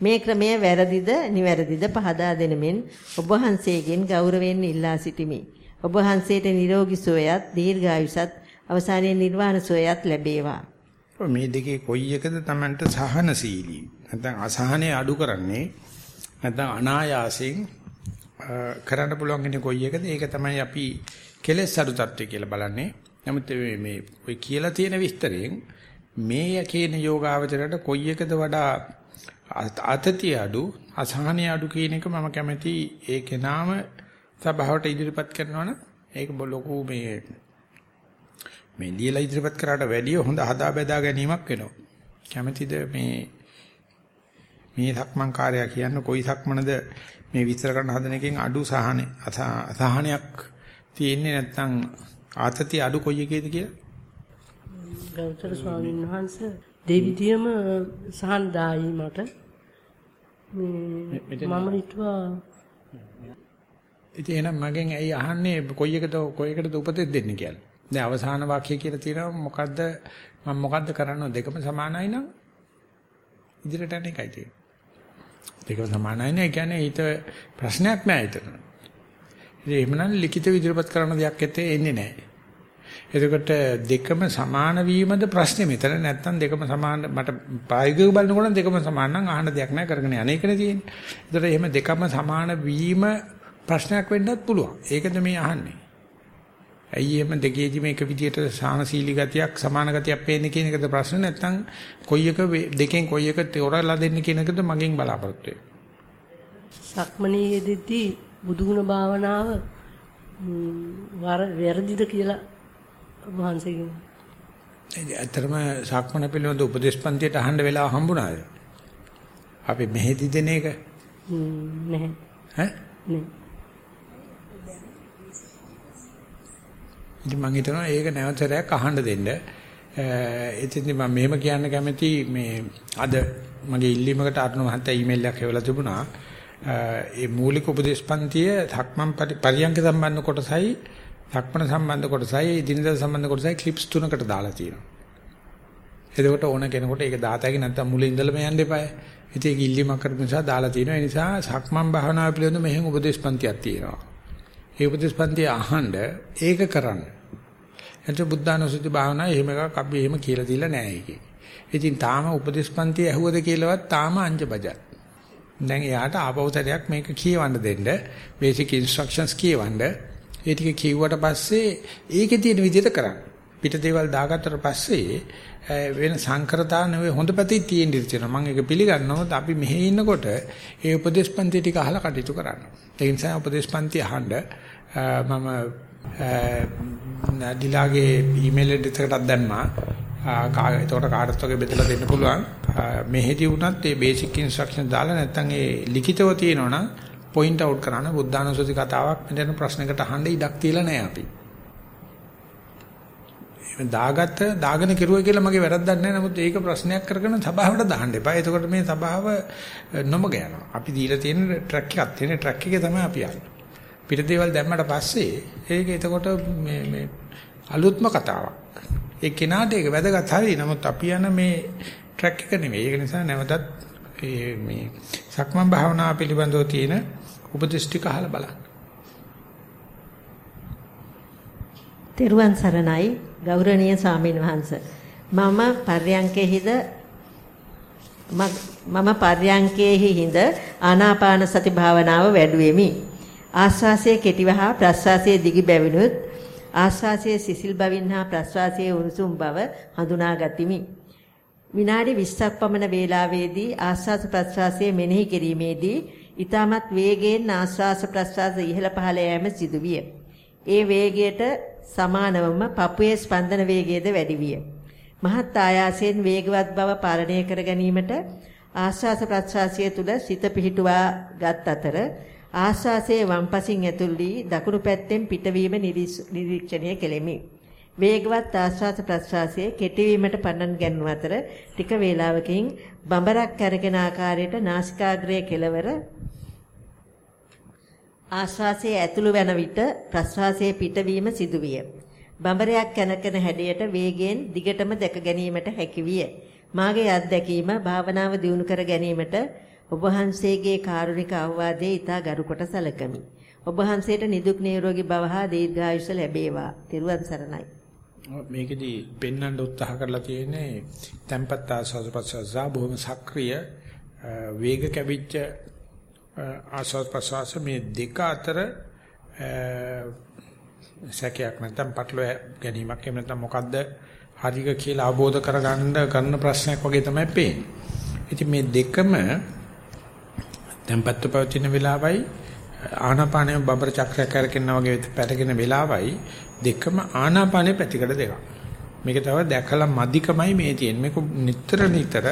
B: මේ ක්‍රමය වැරදිද නිවැරදිද පහදා දෙනමින් ඔබ වහන්සේගෙන් ගෞරවයෙන් ඉල්ලා සිටිමි. ඔබ වහන්සේට නිරෝගී සුවයත් දීර්ඝායුෂත් අවසානයේ නිර්වාණ සුවයත් ලැබේවා.
A: මේ දෙකේ කොයි එකද Tamanට සහනශීලී නැත්නම් අසහනය අඩු කරන්නේ නැත්නම් අනායාසයෙන් කරන්න පුළුවන් ඉන්නේ කොයි එකද ඒක තමයි අපි කෙලෙස් අඩු තත්ත්වය කියලා බලන්නේ නමුත් මේ මේ ඔය කියලා තියෙන විස්තරයෙන් මේ කියන යෝගාවචරයට කොයි එකද වඩා අතතිය අඩු අසහනය අඩු කියන එක මම කැමති ඒ කෙනාම සභාවට ඉදිරිපත් කරනවනම් ඒක ලොකු මේ මේ ලියලා ඉදිරිපත් කරාට වැඩිය හොඳ හදා බෙදා ගැනීමක් වෙනවා. කැමැතිද මේ මේ සක්මන් කාර්යය කියන්නේ කොයි සක්මනද මේ විස්තර කරන්න හදන එකෙන් අඩු සහනේ අසහනයක් තියෙන්නේ නැත්නම් ආතති අඩු කොයි එකේද කියලා?
D: ගෞතම ස්වාමීන් වහන්සේ දෙවිදියම සහන්දායි මට මම හිතුවා
A: ඉතින් එහෙනම් මගෙන් ඇයි අහන්නේ කොයි එකද කොයි එකටද උපදෙස් දෙන්නේ කියලා? දැන් අවසාන වාක්‍යය කියලා තියෙනවා මොකද්ද මම මොකද්ද කරන්න දෙකම සමානයි නම් ඉදිරියට යන එකයි තියෙන්නේ. දෙකම සමානයි නේ කියන්නේ ඊට ප්‍රශ්නයක් නෑ ඊතන. ඉතින් එහෙමනම් ලිඛිත විදිහට කරන දෙයක් ඇත්තේ එන්නේ නෑ. එතකොට දෙකම සමාන වීමද ප්‍රශ්නේ මෙතන නැත්තම් දෙකම සමාන මට ප්‍රායෝගිකව බලනකොට දෙකම සමාන නම් අහන්න දෙයක් නෑ කරගෙන යන්නේ ඒකනේ තියෙන්නේ. එතකොට එහෙම දෙකම සමාන වීම ප්‍රශ්නයක් වෙන්නත් පුළුවන්. ඒකද මේ අහන්නේ. ඇයි එහෙම දෙකේදි මේක විදියට සාහනශීලී ගතියක් සමාන ගතියක් පේන්නේ කියන එකද ප්‍රශ්න නැත්නම් කොයි එක දෙකෙන් කොයි එක තෝරලා දෙන්න කියන එකද මගෙන් බලාපොරොත්තු
D: සක්මණේ යෙදෙද්දී බුදුගුණ භාවනාව වැරදිද කියලා වහන්සේගෙන්
A: ඇත්තටම සක්මණ පිළිබඳ උපදේශපන්තියට අහන්න වෙලාව හම්බුණාද? අපි මෙහෙදි දෙන එක
D: නැහැ.
A: ඈ?
D: නෑ.
A: ඉතින් මම හිතනවා ඒක නැවතරයක් අහන්න දෙන්න. එතින්දි මම මෙහෙම කියන්න කැමති මේ අද මගේ ඉල්ලීමකට අරුණ මහත්තයා ඊමේල් එකක් එවලා තිබුණා. ඒ මූලික උපදේශපන්තිය ධක්මන් පරියංග සම්බන්ධ කොටසයි ධක්මන සම්බන්ධ කොටසයි දිනදා සම්බන්ධ කොටසයි ක්ලිප්ස් තුනකට දාලා තියෙනවා. එතකොට ඕන කෙනෙකුට ඒක දාතයි නැත්නම් මුලින් ඉඳලම යන්න එපායි. ඉතින් ඒක ඉල්ලීමක් කරපු නිසා දාලා තියෙනවා. ඒ නිසා සක්මන් භාවනාව පිළිබඳව මෙහෙම උපදේශපන්තියක් තියෙනවා. ඒ උපදේශපන්ති අහන්න ඒක කරන්න. එතකොට බුද්ධානුස්සති භාවනා එහෙම එකක් අපි එහෙම කියලා දීලා නැහැ ඒකේ. ඉතින් තාම උපදේශපන්ති ඇහුවද කියලාවත් තාම අංජබජත්. දැන් එයාට ආපෞතරයක් මේක කියවන්න දෙන්න බේසික් ඉන්ස්ට්‍රක්ෂන්ස් කියවන්න. ඒ ටික කිව්වට පස්සේ ඒකේ තියෙන විදිහට කරන්න. පිට දේවල් දාගත්තට පස්සේ වෙන සංකරතා නෙවෙයි හොඳ පැති තියෙන්න ඉතිනවා. මම ඒක පිළිගන්නවා. අපි මෙහෙ ඉන්නකොට ඒ උපදේශපන්ති ටික අහලා කටයුතු කරන්න. ඒ නිසා උපදේශපන්ති අහන්න මම දිලාගේ ඊමේල් එකකටත් දැම්මා. ඒකට කාටත් වගේ බෙදලා දෙන්න පුළුවන්. මෙහෙදි වුණත් මේ බේසික් ඉන්ස්ට්‍රක්ෂන් දාලා නැත්නම් ඒ ලිඛිතව තියෙනවනම් පොයින්ට් අවුට් කරන්න බුද්ධානුස්සති කතාවක් මෙතන ප්‍රශ්නකට අහන්න ඉඩක් තියලා නැහැ අපි. දාගත්ත දාගෙන කෙරුවා කියලා මගේ වැරද්දක් නැහැ. නමුත් ඒක ප්‍රශ්නයක් කරගෙන සභාවට දාන්න එපා. එතකොට මේ සභාව නොමග යනවා. අපි දීලා තියෙන ට්‍රැක් එකක් තියෙන ට්‍රැක් එකේ තමයි අපි යන්නේ. පිට දේවල් දැම්මට පස්සේ ඒක එතකොට මේ මේ අලුත්ම කතාවක්. ඒ කෙනාට ඒක වැදගත් හරි. නමුත් අපි යන මේ ට්‍රැක් එක නෙමෙයි. ඒක නිසා නැවතත් මේ සක්මන් භාවනාව පිළිබඳව තියෙන උපදේශ ටික අහලා බලන්න.
B: තෙරුවන් සරණයි. ගෞරවනීය ස්වාමීන් වහන්ස. මම පර්යංකේහිද මම පර්යංකේහි හිඳ ආනාපාන සති භාවනාව වැඩුවෙමි. ආස්වාසයේ කෙටිව හා ප්‍රස්වාසයේ දිගි බැවිනුත් ආස්වාසයේ සිසිල් බවින් හා ප්‍රස්වාසයේ උණුසුම් බව හඳුනා ගතිමි විනාඩි 20ක් පමණ වේලාවේදී ආස්වාස ප්‍රස්වාසයේ මෙනෙහි කිරීමේදී ඊටමත් වේගයෙන් ආස්වාස ප්‍රස්වාස ඉහළ පහළ යෑම සිදුවිය. ඒ වේගයට සමානවම පපුවේ ස්පන්දන වේගයද වැඩි විය. මහත් ආයාසයෙන් වේගවත් බව පාලනය කර ගැනීමට ආශ්වාස ප්‍රශ්වාසය තුල සිත පිහිටුවා ගත් අතර ආශ්වාසයේ වම්පසින් ඇතුල් වී දකුණු පැත්තෙන් පිටවීම නිරීක්ෂණය කෙලෙමි. වේගවත් ආශ්වාස ප්‍රශ්වාසයේ කෙටිවීමට පන්නන් ගැන්වූ අතර ටික වේලාවකින් බඹරක් කැරගෙන ආකාරයට නාසිකාග්‍රයේ කෙළවර ආශ්වාසයේ ඇතුළු වන විට ප්‍රශ්වාසයේ පිටවීම සිදුවිය. බඹරයක් කනකන හැඩයට වේගයෙන් දිගටම දැක ගැනීමට හැකි විය. මාගේ අත්දැකීම භාවනාව දියුණු කර ගැනීමට ඔබ වහන්සේගේ කාරුණික අවවාදයේ ඊට ගරු කොට සැලකමි. ඔබ වහන්සේට නිදුක් නිරෝගී භව හා දීර්ඝායුෂ ලැබේවා. ත්වන් සරණයි.
A: මේකෙදි පෙන්වන්න උත්සාහ කරලා තියෙන්නේ tempat ආස්වාද ප්‍රසස්ස බොහොම සක්‍රීය වේග කැවිච්ච ආස්වාද ප්‍රසවාස මේ දෙක අතර සැකයක් නැත්නම් පටලව ගැනීමක් එහෙම නැත්නම් මොකද්ද හරික කියලා අවබෝධ කරගන්න කරන ප්‍රශ්නයක් වගේ තමයි පේන්නේ. ඉතින් මේ දෙකම tempattu පවතින වෙලාවයි ආනාපානය බබර චක්‍රයක් කරකිනා වගේ පැටගෙන වෙලාවයි දෙකම ආනාපානයේ පැතිකඩ දෙකක්. මේක තව දැකලා මදිකමයි මේ තියෙන්නේ. මේක නිතර නිතර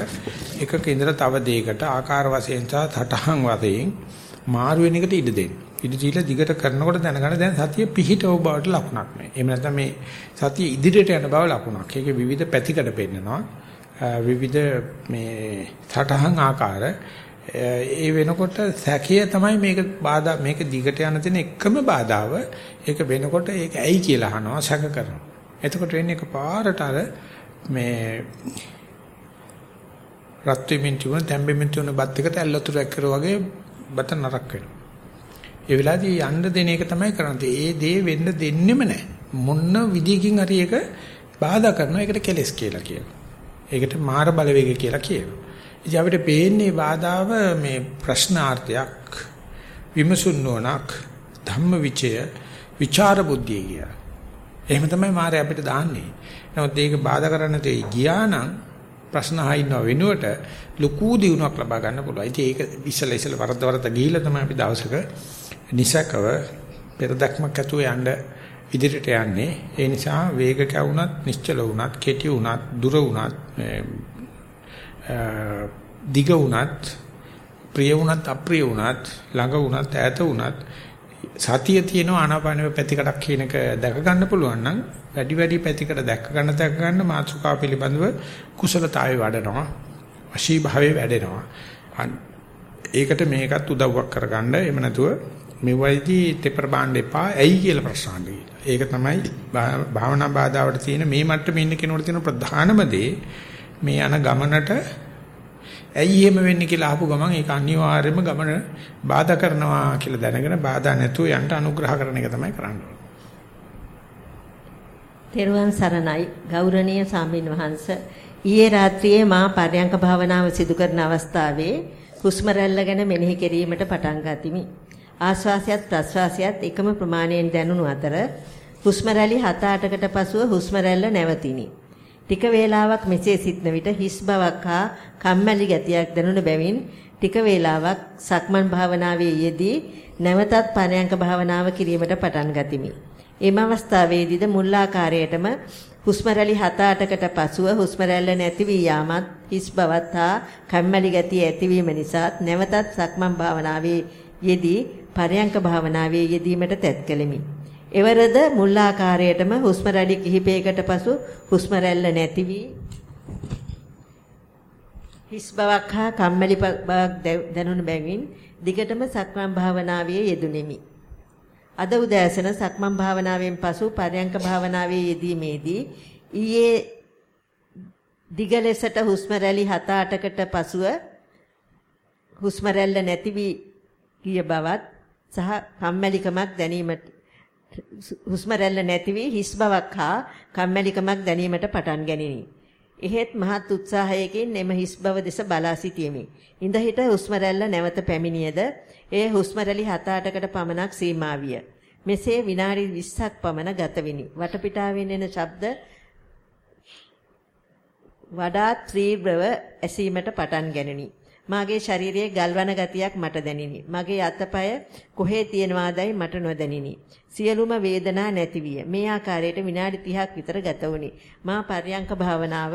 A: එකක ඉඳලා තව දෙයකට ආකාර වශයෙන් සහ තටහන් වශයෙන් මාරු වෙන එකට ඉඩ දෙන්න. ඉඩ දීලා දිගට කරනකොට දැනගන්න දැන් සතිය පිහිටව බවට ලකුණක් නෑ. එහෙම නැත්නම් මේ සතිය ඉදිරියට යන බව ලකුණක්. ඒකේ විවිධ පැතිකඩ පෙන්නනවා. විවිධ මේ තටහන් ආකාර ඒ වෙනකොට සැකය තමයි මේක බාධා මේක දිගට යන තියෙන එකම බාධාව. ඒක වෙනකොට ඒක ඇයි කියලා අහනවා සැක කරනවා. එතකොට වෙන්නේ එකපාරට අර මේ රත් වෙමින් තිබුණ තැම්බෙමින් තිබුණ බත් එකට ඇල්ලතුරක් කරා වගේ බත නරක වෙනවා. ඒ වෙලාවේදී යන්න දෙන එක තමයි කරන්නේ. ඒ දේ වෙන්න දෙන්නෙම නැහැ. මොන විදියකින් හරි ඒක බාධා කරනවා. ඒකට කෙලස් කියලා කියනවා. ඒකට මාර බලවේග කියලා කියනවා. ඉතින් අපිට පේන්නේ බාධාව මේ ප්‍රශ්නාර්ථයක් විමසුන් නොනක් ධම්ම විචය විචාර බුද්ධිය කියලා. එහෙම තමයි මාරේ අපිට දාන්නේ. නමුත් ඒක බාධා කරන්න තේ ගියා නම් ප්‍රශ්න අහින්න වෙනුවට ලুকু දිනුවක් ලබා ගන්න පුළුවන්. ඉතින් ඒක ඉස්සලා ඉස්සලා වරද්ද වරද්ද ගිහිල්ලා තමයි අපි දවසක නිසකව පෙරදක්මක් ඇතුව යන්න ඉදිරියට යන්නේ. ඒ නිසා වේග කැවුනත්, නිශ්චල වුණත්, කෙටි වුණත්, දුර වුණත්, දිග වුණත්, ප්‍රිය වුණත්, අප්‍රිය වුණත්, ළඟ වුණත්, ඈත වුණත් සතිය තියෙන ආනාපානෙ පැතිකඩක් කියන එක දැක ගන්න පුළුවන් නම් වැඩි වැඩි පැතිකඩ දැක ගන්න දැක ගන්න මාත්‍රිකා පිළිබඳව කුසලතාවය වඩනවා. වශී භාවයේ වැඩෙනවා. ඒකට මේකත් උදව්වක් කරගන්න. එහෙම නැතුව මෙවයිදී තෙපර බාන්න එපා. ඇයි කියලා ප්‍රශ්න ඒක තමයි භාවනා බාධාවට තියෙන මේ මට්ටමේ ඉන්න කෙනෙකුට තියෙන ප්‍රධානම දේ. මේ යන ගමනට ඇයි එහෙම වෙන්නේ කියලා අහපු ගමන් ඒක අනිවාර්යයෙන්ම ගමන බාධා කරනවා කියලා දැනගෙන බාධා නැතුව යන්න අනුග්‍රහ කරන එක තමයි කරන්න ඕනේ.
B: තෙරුවන් සරණයි ගෞරවනීය සාමින් වහන්ස ඊයේ රාත්‍රියේ මා පර්යංක භාවනාව සිදු කරන අවස්ථාවේ හුස්ම රැල්ල ගැන මෙනෙහි කිරීමට පටන් ගතිමි. ආශ්වාසයත් ප්‍රශ්වාසයත් එකම ප්‍රමාණයෙන් දැනුණු අතර හුස්ම රැලි 7-8කට පසුව හුස්ම රැල්ල නැවතිනි. ටික වේලාවක් මෙසේ සිටන විට හිස් බවක් හා කම්මැලි ගතියක් දැනුණ බැවින් ටික වේලාවක් සක්මන් භාවනාවේ යෙදී නැවතත් පරයන්ක භාවනාව කිරීමට පටන් ගතිමි. එම අවස්ථාවේදීද මුල් ආකාරයටම හුස්ම රැලි 7-8කට පසුව හුස්ම රැල්ල නැති වී යාමත් හිස් බවත් හා කම්මැලි ගතිය ඇතිවීම නිසාත් නැවතත් සක්මන් භාවනාවේ යෙදී පරයන්ක භාවනාවේ යෙදීමට තැත් කෙලිමි. එවරද මුල් ආකාරයටම හුස්ම රැලි කිහිපයකට පසු හුස්ම රැල්ල නැති වී හිස් බවක් හා කම්මැලි බවක් දැනුන බැවින් දිගටම සක්මන් භාවනාවේ යෙදුණෙමි. අද උදෑසන සක්මන් භාවනාවෙන් පසු පරයන්ක භාවනාවේ යෙදීමේදී ඊයේ දිග ලෙසට හුස්ම රැලි 7-8කට පසුව හුස්ම රැල්ල නැති වී ගිය බවත් සහ කම්මැලිකමක් දැනීමට හුස්ම රැල්ල නැති වී හිස් බවක් හා කම්මැලිකමක් දැනීමට පටන් ගැනිනි. එහෙත් මහත් උත්සාහයකින් එම හිස් බව දෙස බලා සිටියෙමි. ඉඳ හිට හුස්ම රැල්ල නැවත පැමිණියද එය හුස්ම රැලි 7-8කට පමණක් සීමා විය. මෙසේ විනාඩි 20ක් පමණ ගත විනි. වටපිටාවෙන් එන ශබ්ද වඩාත් ත්‍රීව්‍රව ඇසීමට පටන් ගැනිනි. මාගේ ශරීරයේ ගල්වන ගතියක් මට දැනිනි. මගේ අතපය කොහේ තියෙනවාදයි මට නොදැනිනි. සියලුම වේදනා නැති විය. මේ ආකාරයට විනාඩි 30ක් විතර ගත වුණි. මා පර්යංක භාවනාව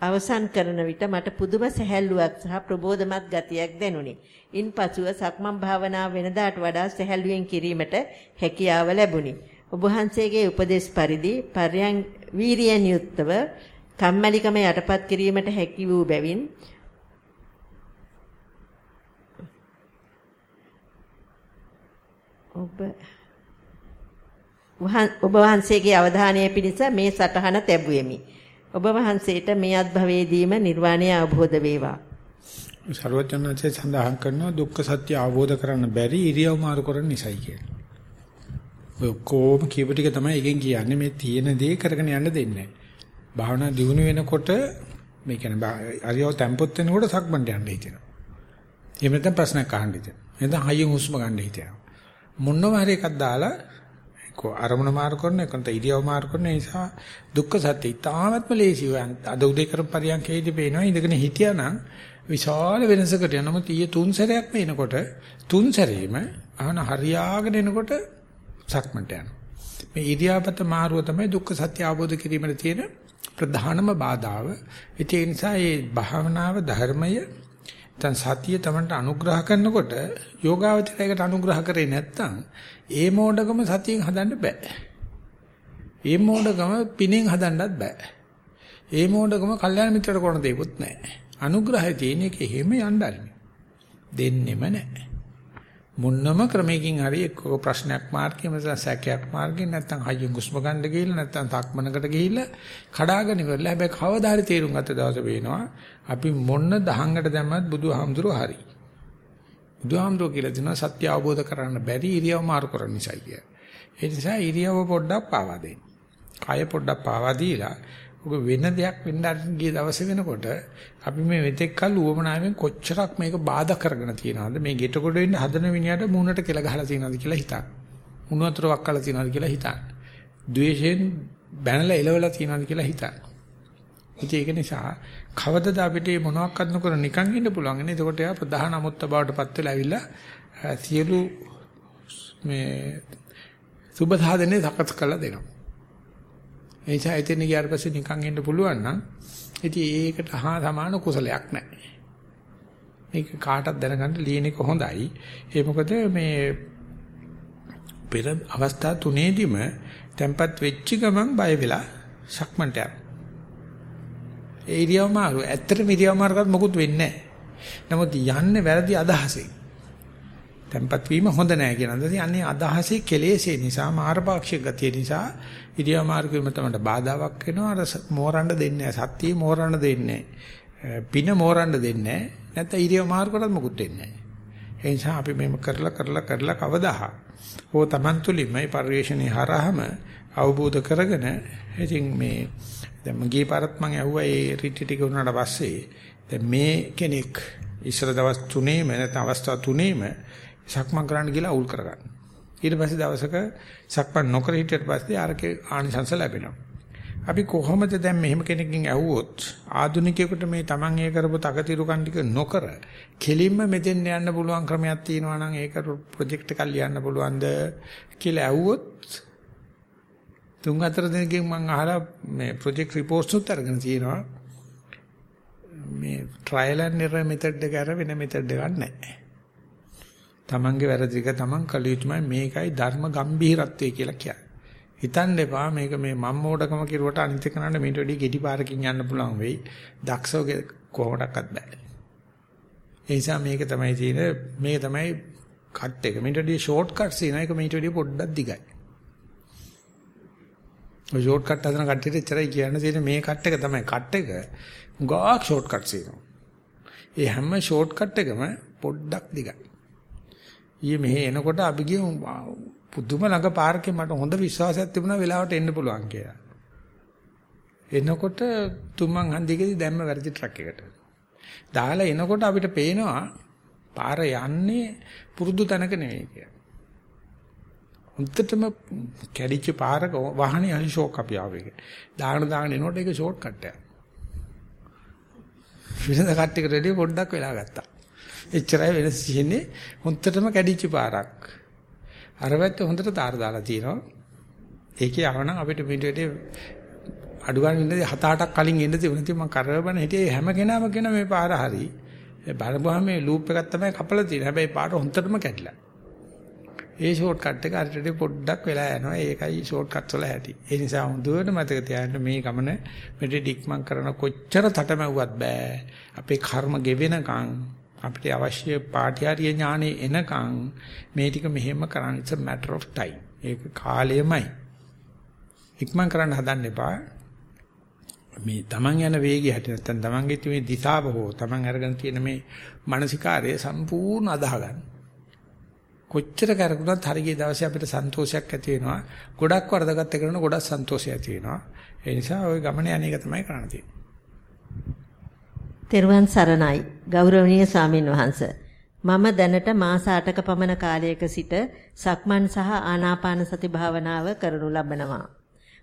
B: අවසන් කරන විට මට පුදුම සැහැල්ලුවක් සහ ප්‍රබෝධමත් ගතියක් දැනුනි. ඉන්පසුව සක්මන් භාවනාව වෙනදාට වඩා සැහැල්ලුවෙන් කිරීමට හැකියාව ලැබුණි. ඔබ වහන්සේගේ උපදේශ පරිදි පර්යං වීරියෙන් යුක්තව කම්මැලිකම යටපත් කිරීමට හැකි වූ බැවින් ඔබ ඔබ වහන්සේගේ අවධානය පිණිස මේ සටහන තැබුවෙමි. ඔබ වහන්සේට මේ අත්භවයේදීම නිර්වාණය අවබෝධ වේවා.
A: සර්වඥාන්සේ සඳහන් කරනවා දුක්ඛ සත්‍ය අවබෝධ කරන්න බැරි ඉරියව් මාරු කරන නිසයි කියලා. ඔය කොහොම කියප ටික තමයි එකෙන් කියන්නේ මේ තියෙන දේ කරගෙන යන්න දෙන්නේ නැහැ. භාවනා දියුණු වෙනකොට මේ කියන්නේ අරියව තැම්පොත් වෙනකොට සක්මන්ට යන්න හිතෙනවා. එහෙම නැත්නම් ප්‍රශ්නයක් අහන්න හිතෙනවා. නැත්නම් හයියෙන් හුස්ම ගන්න හිතෙනවා. මොනම හරි එකක් දාලා කො අරමුණ මාරු කරන එකට ඉරියව් මාරු කරන නිසා දුක්ඛ සත්‍ය ඉතාමත්ම ලේසියි. අද උදේ කරපු පරියන්කේදී පේනවා ඉඳගෙන හිටියානම් විශාල වෙනසකට යනම තීය තුන් සැරයක් මේනකොට තුන් සැරේම අහන හරියාගෙන එනකොට සක්මන්ට යනවා. මේ ඉරියාපත මාරුව තමයි දුක්ඛ සත්‍ය අවබෝධ කිරීමට තියෙන ප්‍රධානම බාධාව. ඒ නිසා මේ භාවනාව ධර්මය දැන් සතිය තමන්ට අනුග්‍රහ කරනකොට යෝගාවචරයකට අනුග්‍රහ කරේ නැත්නම් ඒ මෝඩකම සතියෙන් හදන්න බෑ. ඒ මෝඩකම පිනෙන් හදන්නත් බෑ. ඒ මෝඩකම කල්යාණ මිත්‍රට කරන දෙයක්වත් නෑ. අනුග්‍රහය තියෙන එක එහෙම යන්නන්නේ. දෙන්නෙම නෑ. මොන්නම ක්‍රමයකින් හරි එක්ක ප්‍රශ්නයක් මාර්ගයෙන් නැත්නම් සැකයක් මාර්ගයෙන් නැත්නම් හයියෙන් හුස්ම ගන්න ගිහිල්ලා නැත්නම් තක්මනකට ගිහිල්ලා කඩාගෙන ඉවරලා හැබැයි කවදා හරි තේරුම් ගත්ත දවස වෙනවා අපි මොන්න දහංගට දැම්මත් බුදුහාමුදුරුවෝ හරි බුදුහාමුදුරුවෝ කියලා දෙනවා සත්‍ය අවබෝධ කරගන්න බැරි ඉරියව් මාරු කරන නිසායි කිය. ඒ නිසා ඉරියව් පොඩ්ඩක් පාවා දෙන්න. කය පොඩ්ඩක් පාවා දීලා ඔක වෙන දෙයක් වෙන්න ගිය දවසේ වෙනකොට අපි මේ මෙතෙක් කල් උවමනාවෙන් කොච්චරක් මේක බාධා කරගෙන තියනවද මේ ගෙට කොට වෙන්න හදන මිනිහට මූණට කෙල ගහලා තියනවද කියලා හිතන්න. මුණු වතුර වක්කලා තියනවද කියලා හිතන්න. ද්වේෂයෙන් බැනලා එලවලා තියනවද කියලා හිතන්න. ඉතින් ඒක නිසා කවදද අපිට මොනවත් නොකර නිකන් ඉන්න පුළුවන් නේ. එතකොට එයා ප්‍රධාන අමුත්ත බවට පත් වෙලා ඇවිල්ලා සියලු මේ සුබ සාධනේ සකස් කරලා දෙනවා. ඒ නිසා එතන ගියාට පස්සේ නිකන් ඉන්න පුළුවන් නම් ඉතින් ඒකට හා සමාන කුසලයක් නැහැ. මේක කාටවත් දැනගන්න ලියන එක හොඳයි. ඒ මොකද මේ පෙර අවස්ථා තුනේදීම tempat වෙච්ච ගමන් බය වෙලා සක්මන්ට යනවා. ඒ ඉරියව් මාරු ඇත්තටම ඉරියව් මාරුකත් මොකුත් වෙන්නේ නැහැ. නමුත් යන්නේ වැරදි අදහසෙන්. Tempat වීම හොඳ නැහැ කියන අදහස. යන්නේ අදහසේ කෙලෙසේ නිසා මාරපාක්ෂික ගතිය නිසා ඉරියා මාර්ගෙම තමයි බාධාවක් වෙනවා. අර මෝරන්න දෙන්නේ නැහැ. සත්‍යය මෝරන්න දෙන්නේ නැහැ. පින මෝරන්න දෙන්නේ නැහැ. නැත්නම් ඉරියා මාර්ගකට මොකුත් වෙන්නේ නැහැ. ඒ නිසා අපි මේක කරලා කරලා කරලා කවදා හෝ Taman තුලින්මයි පරිශ්‍රණේ හරහම අවබෝධ කරගෙන ඉතින් මේ දැන් මගේ පාරත් මම ඇහුවා ඒ රිට්‍රීට් එක වුණාට පස්සේ දැන් මේ කෙනෙක් ඉස්සර දවස් තුනේම නැත්නම් අවස්ථා තුනේම සක්මන් කරන්න ගිහලා අවුල් කරගන්න. ඊට පස්සේ දවසක සක්මන් නොකර හිටියට පස්සේ ආරකේ ආනිසංස ලැබෙනවා. අපි කොහොමද දැන් මෙහෙම කෙනකින් ඇහුවොත් ආදුනිකයෙකුට මේ Taman ඒ කරපු තකතිරුකම් ටික නොකර කෙලින්ම මෙතෙන් යන්න පුළුවන් ක්‍රමයක් තියෙනවා නම් ඒක ප්‍රොජෙක්ට් එකක් ලියන්න පුළුවන්ද කියලා ඇහුවොත් තුන් හතර දිනකින් මම අහලා මේ ප්‍රොජෙක්ට් රිපෝට්ස් උත් අරගෙන තියෙනවා මේ ට්‍රයිල් ඇන්ඩ් එරර් මෙතඩ් එක අර වෙන මෙතඩ් එකක් නැහැ. තමන්ගේ වැරදික තමන් කළ යුතුමයි මේකයි ධර්ම ගම්භීරත්වය කියලා කියන්නේ. හිතන්න එපා මේක මේ මම්මෝඩකම කිරුවට අනිත් එකනට මීට වැඩි ගෙඩි පාරකින් යන්න පුළුවන් වෙයි. දක්ෂව කොහොමඩක්වත් බෑ. ඒ නිසා මේක තමයි තියෙන මේක තමයි කට් එක. මීට වැඩි ෂෝට් කට්ස් තියෙන එක මීට වැඩි පොඩ්ඩක් දිගයි. ඔය ෂෝට් කට් හදන කට්ටියට එච්චරයි කියන්න තියෙන මේ කට් එක තමයි කට් එක. ගාක් ෂෝට් කට්ස් තියෙනවා. ඒ හැම ෂෝට් කට් එකම පොඩ්ඩක් දිගයි. ඊයේ මෙහෙ එනකොට අපි ගිය පුදුම ළඟ පාර්කේ මට හොඳ විශ්වාසයක් තිබුණා වෙලාවට එන්න පුළුවන් කියලා. එනකොට තුමන් හන්දිකේදී දැම්ම වැරදි ට්‍රක් එකට. දාලා එනකොට අපිට පේනවා පාර යන්නේ පුරුදු තැනක නෙවෙයි කියලා. හුත්තටම කැඩිච්ච පාරක වාහනේ හරි ෂෝක් අපි ආවේ. දාන දාන එනකොට ඒක ෂෝට් කට් එකක්. විසඳ කට්ටියකට රෙඩි පොඩ්ඩක් වෙලා ගත්තා. එච්චරයි වෙනස් තියෙන්නේ හොන්තටම කැඩිච්ච පාරක්. අර වැත්ත හොඳට තාර දාලා තියෙනවා. ඒකේ ආවනම් අපිට පිටේට අඩු ගන්න ඉන්නේ 7-8ක් කලින් එන්න තිබුණා. ඉතින් මම කරවබන හිටියේ හැම කෙනාම කියන මේ පාර හරි. ඒ බලපුවාම මේ ලූප් එකක් තමයි කපලා තියෙන්නේ. හැබැයි පාර හොන්තටම කැඩිලා. ඒ ෂෝට් කට් එක අරටට පොඩ්ඩක් වෙලා යනවා. ඒකයි ෂෝට් කට්ස් වල ඇති. ඒ නිසා හොඳට මතක තියාගන්න මේ ගමන මෙතෙ ඩික්මන් කරන කොච්චර තටමැව්වත් බෑ. අපේ කර්ම ගෙවෙනකන් අපිට අවශ්‍ය පාඨ්‍යාරිය ඥානෙ එනකන් මේ ටික මෙහෙම කරන්න it's a matter of time. ඒක කාලයමයි. ඉක්මන් කරන්න හදන්න එපා. මේ Taman යන වේගය හැටි නැත්නම් Tamanගේ තියෙන දිශාව හෝ Taman අරගෙන තියෙන මේ මානසිකාරය සම්පූර්ණ අදාහ ගන්න. කොච්චර කරකුණත් හරිය දවසේ අපිට සන්තෝෂයක් ඇති වෙනවා. ගොඩක් වරදගත් කරන ගොඩක් සන්තෝෂය ඇති වෙනවා. ඒ නිසා ওই ගමනේ අනේක තමයි කරන්න තියෙන්නේ.
B: තෙරුවන් සරණයි. ගෞරවනීය ස්වාමින් වහන්ස. මම දැනට මාස 8ක පමණ කාලයක සිට සක්මන් සහ ආනාපාන සති භාවනාව කරනු ලබනවා.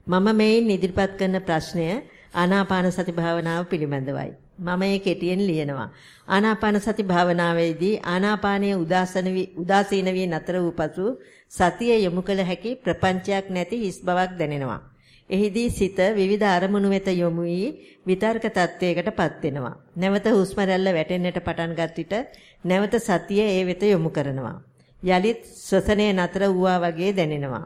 B: මම මේන් ඉදිරිපත් කරන ප්‍රශ්නය ආනාපාන සති භාවනාව පිළිබඳවයි. මම ඒ කෙටියෙන් ලියනවා. ආනාපාන සති භාවනාවේදී ආනාපානයේ උදාසන වී උදාසීන වී නතර වූ පසු සතිය යොමු කළ හැකි ප්‍රපංචයක් නැති හිස් බවක් දැනෙනවා. එහිදී සිත විවිධ අරමුණු වෙත යොමු වී විතර්ක තත්වයකටපත් වෙනවා. නැවත හුස්ම රැල්ල වැටෙන්නට පටන් ගත් විට නැවත සතිය ඒ වෙත යොමු කරනවා. යලිත් ශ්වසනය නතර වූවා වගේ දැනෙනවා.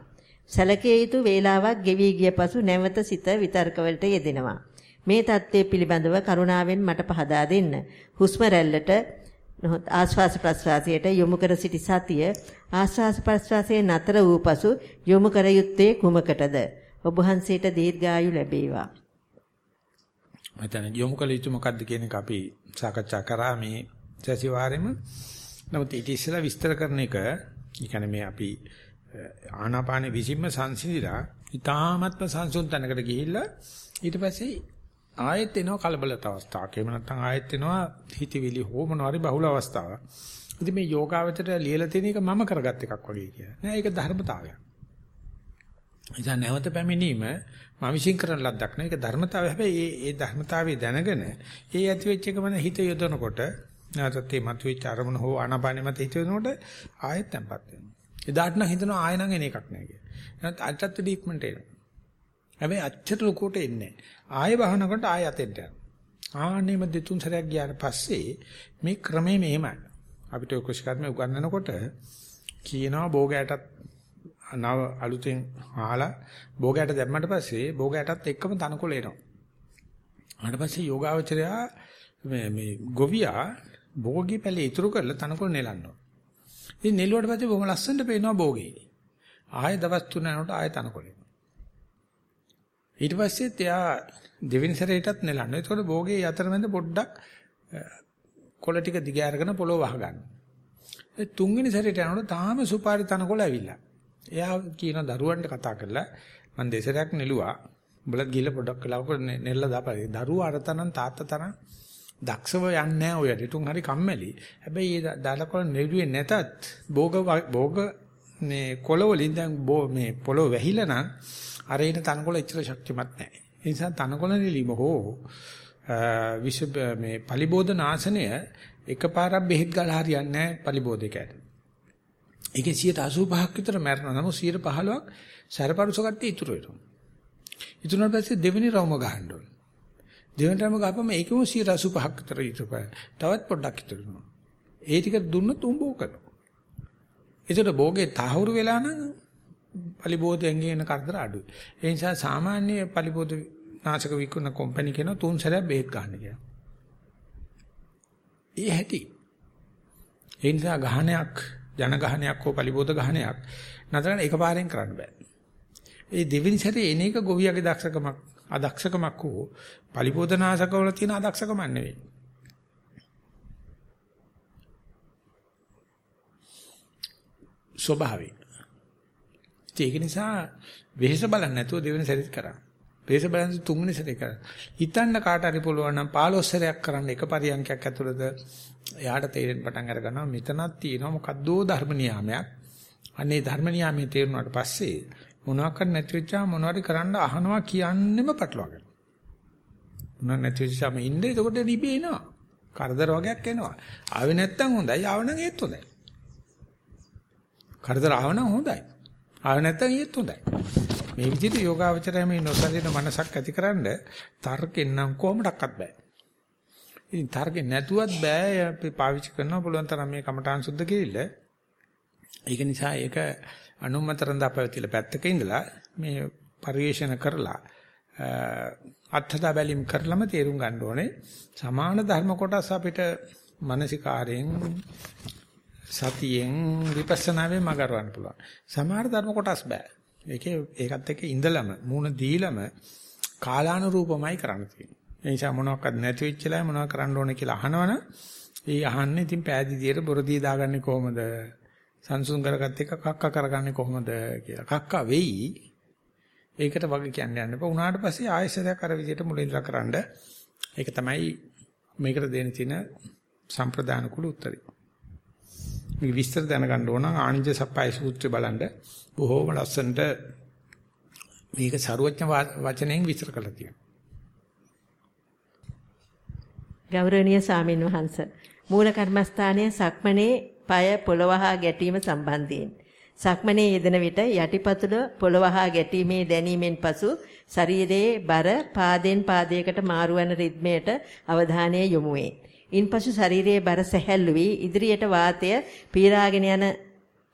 B: සැලකිය යුතු වේලාවක් ගෙවි ගිය පසු නැවත සිත විතර්ක වලට යෙදෙනවා. මේ தත්ත්වය පිළිබඳව කරුණාවෙන් මට පහදා දෙන්න. හුස්ම රැල්ලට නොහොත් ආශ්වාස ප්‍රශ්වාසයට යොමු කර සිටි සතිය ආශ්වාස ප්‍රශ්වාසයේ නතර වූ පසු යොමු කර යුත්තේ කුමකටද? ඔබ වහන්සේට දීර්ඝායු ලැබේවා.
A: මතන යොමු කළ යුතු මොකක්ද කියන එක අපි සාකච්ඡා කරා මේ සතිವಾರෙම. නමුත් ඊට ඉස්සෙල්ලා විස්තර කරන එක, يعني මේ අපි ආනාපාන විසින්ම සංසිඳිලා ඊ타මත්ම සංසුන් තැනකට ගිහිල්ලා ඊට පස්සේ ආයෙත් එනවා කලබලත අවස්ථාවක්. එහෙම නැත්නම් ආයෙත් එනවා හිතවිලි හෝ මොනවාරි බහුල අවස්ථාවක්. ඉතින් මේ යෝගාවචරය ලියලා තියෙන එක මම කරගත් එකක් වගේ කියලා. නෑ ඒක ධර්මතාවයක්. නිසා නැවත පැමිණීම මම විශ්ින් කරන ලද්දක් නෙවෙයි ඒක ධර්මතාවය. හැබැයි ඒ ඒ ධර්මතාවය දැනගෙන ඒ ඇති වෙච්ච එකම හිත යොදනකොට නැවතත් මේ මතුවෙච්ච අරමුණ හෝ ආනාපානෙ මත හිත යොදනකොට ආයෙත් tempත් වෙනවා. එදාට නම් හිතනවා ආයෙ නම් එන එකක් නෑ කියලා. නැත්නම් අටත් ඩීප්මන්ට් එනවා. හැබැයි අච්චර ලොකෝට එන්නේ ආයෙ බහනකොට ආයෙ අතෙන්ට යනවා. ආන්නේම දෙතුන් සැරයක් ගියාට පස්සේ මේ ක්‍රමය මෙහෙමයි. අපිට ඔය කුෂ්කර්ම උගන්වනකොට කියනවා බෝගයටත් නව අලුතෙන් ආලා භෝගයට දැම්මට පස්සේ භෝගයටත් එක්කම තනකොළ එනවා. ඊට පස්සේ යෝගාවචරයා මේ මේ ගොවියා භෝගී පැලේ ඉතුරු කරලා තනකොළ නෙලනවා. ඉතින් නෙලුවට පස්සේ බොහොම ලස්සනට පේනවා භෝගේ. ආයෙ දවස් තුන යනකොට ආයෙ තනකොළ එනවා. ඊට පස්සේ එයා දෙවෙනි සැරේටත් නෙලනවා. ඒතකොට භෝගේ යතරමැද පොඩ්ඩක් කොළ ටික දිග අරගෙන පොළොව වහ ගන්නවා. ඒ තුන්වෙනි සැරේට යනකොට තාම සුපාරි තනකොළ ඇවිල්ලා. එයා කියන දරුවන්ට කතා කරලා මම දෙසරයක් නෙළුවා. උඹලත් ගිහලා පොඩක් කලාවක නෙල්ල දාපරි. දරුවා අරතනම් තාත්තතරම් දක්ෂව යන්නේ නැහැ ඔය දෙතුන් හරි කම්මැලි. හැබැයි ඒ දාලකොළ නෙළුවේ නැතත් භෝග භෝග මේ කොළ වලින් දැන් මේ පොළොව වැහිලා නම් අර එන තනකොළ එච්චර ශක්තිමත් නැහැ. ඒ නිසා තනකොළ නෙලීම හෝ විස මේ පලිබෝධ නාශනය එකපාරක් බෙහෙත් ගාලා හරියන්නේ නැහැ පලිබෝධයකට. ඒකේ 185ක් විතර මැරෙනවා. නමුත් 115ක් සැරපරුස කට්ටිය ඉතුරු වෙනවා. ඉතුරුනට පස්සේ දෙවෙනි රවුම ගහන්න ඕන. දෙවෙනි රවුම ගහපම ඒකම 185ක් විතර ඉතුරු තවත් පොඩ්ඩක් ඉතුරු වෙනවා. ඒ ටික දුන්නොත් උඹෝ කරනවා. ඒකට භෝගේ තහවුරු වෙලා නම් පලිබෝධයෙන් එන කරදර අඩුයි. ඒ නිසා සාමාන්‍ය පලිබෝධ නාශක විකුණන කම්පැනි කෙන තුන් සැරයක් බෙහෙත් ගන්න කියලා. ඒ හැටි. ඒ නිසා ගහනයක් ජනගහනයක් හෝ පලිබෝධ ගහනයක් නතරන එකපාරෙන් කරන්න බෑ. ඒ දෙවෙනි සැරේ එන එක ගොවියගේ දක්ෂකමක් අදක්ෂකමක් හෝ පලිබෝධ නාශකවල තියෙන අදක්ෂකමක් නෙවෙයි. ස්වභාවය. ඒක නිසා වෙහෙස බලන්නේ නැතුව දෙවෙනි සැරේත් කරා. වෙහෙස බලන්නේ තුන්වෙනි සැරේ කරා. හිතන්න කාට හරි පුළුවන් නම් 15 සැරයක් කරන්න එක පරියන්කයක් ඇතුළත එයාට තේරෙන්න පටන් අර ගන්නවා මෙතනක් තියෙනවා මොකද්දෝ ධර්ම නියාමයක්. අනේ ධර්ම නියාමයේ තේරුණාට පස්සේ මොනවාක් කර නැති වෙච්චා මොනවාරි කරන්න අහනවා කියන්නෙම පටලවාගන්න. මොනවා නැති වෙච්චාම ඉන්නේ එතකොට රිබේ එනවා. කරදර වගේක් එනවා. ආවේ නැත්තම් හොඳයි ආවනම් ඒත් හොඳයි. කරදර ආවනම් හොඳයි. ආව නැත්නම් ඊත් හොඳයි. මේ විදිහට යෝගාවචරය මේ නොසලින මනසක් ඇතිකරන්න තර්කෙන් නම් කොහොමඩක්වත් බෑ. ඉතින් තර්කෙන් නැතුවත් බෑ අපි පාවිච්චි කරනවා පුළුවන් තරම් මේ කමඨාන් සුද්ධ කිරිල්ල. ඒක නිසා ඒක අනුමතරන් දාපවතිලා පැත්තක ඉඳලා මේ පරිේශන කරලා අත්හදා බැලීම් කරලම තේරුම් ගන්න ඕනේ සමාන ධර්ම කොටස් අපිට මානසිකාරයෙන් සතියෙන් විපස්සනාවෙන් මගරවන්න පුළුවන්. සමහර ධර්ම කොටස් බෑ. ඒකේ ඒකත් එක්ක ඉඳලම මූණ දීලම කාලානුරූපමයි කරන්න තියෙන්නේ. ඒ නිසා මොනවාක්වත් නැති වෙච්ච ලා මොනවද කරන්න ඕනේ කියලා අහනවනම් ඒ අහන්නේ ඉතින් පෑදීදියට බොරදී දාගන්නේ කොහොමද? සංසුන් කරගත්ත එක කක්ක කරගන්නේ කොහොමද කියලා. කක්ක වෙයි. ඒකට වගේ කියන්න යන්න එපා. උනාට පස්සේ ආයෙසරයක් අර විදිහට මුලින්දලා කරන්න. ඒක තමයි මේකට දෙන්න තියෙන සම්ප්‍රදාන කුළු උත්තරේ. මේක විස්තර දැනගන්න ඕන නම් ආනිජ සප්පයි සූත්‍රය බලන්න බොහෝම ලස්සනට මේක ਸਰුවඥ වචනයෙන් විස්තර කරලා තියෙනවා.
B: ගෞරවනීය සාමින් වහන්ස මූල කර්මස්ථානයේ සක්මනේ পায় පොළවහා ගැටීම සම්බන්ධයෙන් සක්මනේ යෙදෙන විට යටිපතුල පොළවහා ගැටීමේ දැනීමෙන් පසු ශරීරයේ බර පාදෙන් පාදයකට මාරුවන රිද්මයට අවධානය යොමු වේ. ඉන්පසු ශරීරයේ බර සැහැල්ලු වී ඉදිරියට වාතය පීරාගෙන යන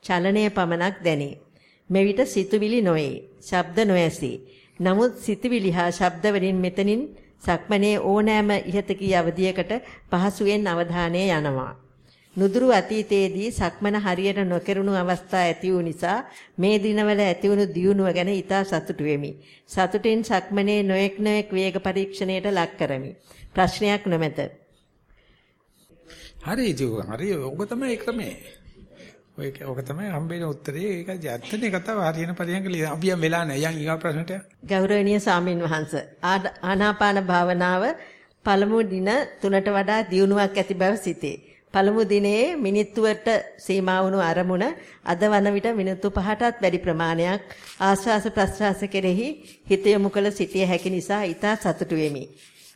B: චලනය පමණක් දැනේ. මෙවිට සිතුවිලි නොවේ. ශබ්ද නොඇසී. නමුත් සිතුවිලි හා ශබ්ද වලින් මෙතනින් සක්මනේ ඕනෑම ඉහත කී අවධියකට පහසුවෙන් අවධානය යනවා. නුදුරු අතීතයේදී සක්මන හරියට නොකරුණු අවස්ථා ඇති වූ නිසා මේ දිනවල ඇතිවුණු දියුණුව ගැන ඉතා සතුටු වෙමි. සතුටින් සක්මනේ නොඑක් නොඑක් වේග පරීක්ෂණයට ලක් කරමි. ප්‍රශ්නයක් නොමැත.
A: හරි ඒක හරි ඔක තමයි ක්‍රමේ. ඔය ඔක තමයි හම්බෙන උත්තරේ. ඒක ඇත්තනේ කතාව හරියන පරියන්ක අපි යම් වෙලා නැහැ. යන් ඊගා ප්‍රශ්නට.
B: ගෞරවනීය සාමින් වහන්ස ආනාපාන භාවනාව පළමු දින තුනට වඩා දියුණුවක් ඇති බව සිතේ. පළමු දිනේ මිනිත්තුවට සීමා වුණු අරමුණ අද වන විට මිනිත්තු 5ටත් වැඩි ප්‍රමාණයක් ආශ්වාස ප්‍රශ්වාස කෙරෙහි හිත යොමු කළ සිටිය හැකි නිසා ඊට සතුටු වෙමි.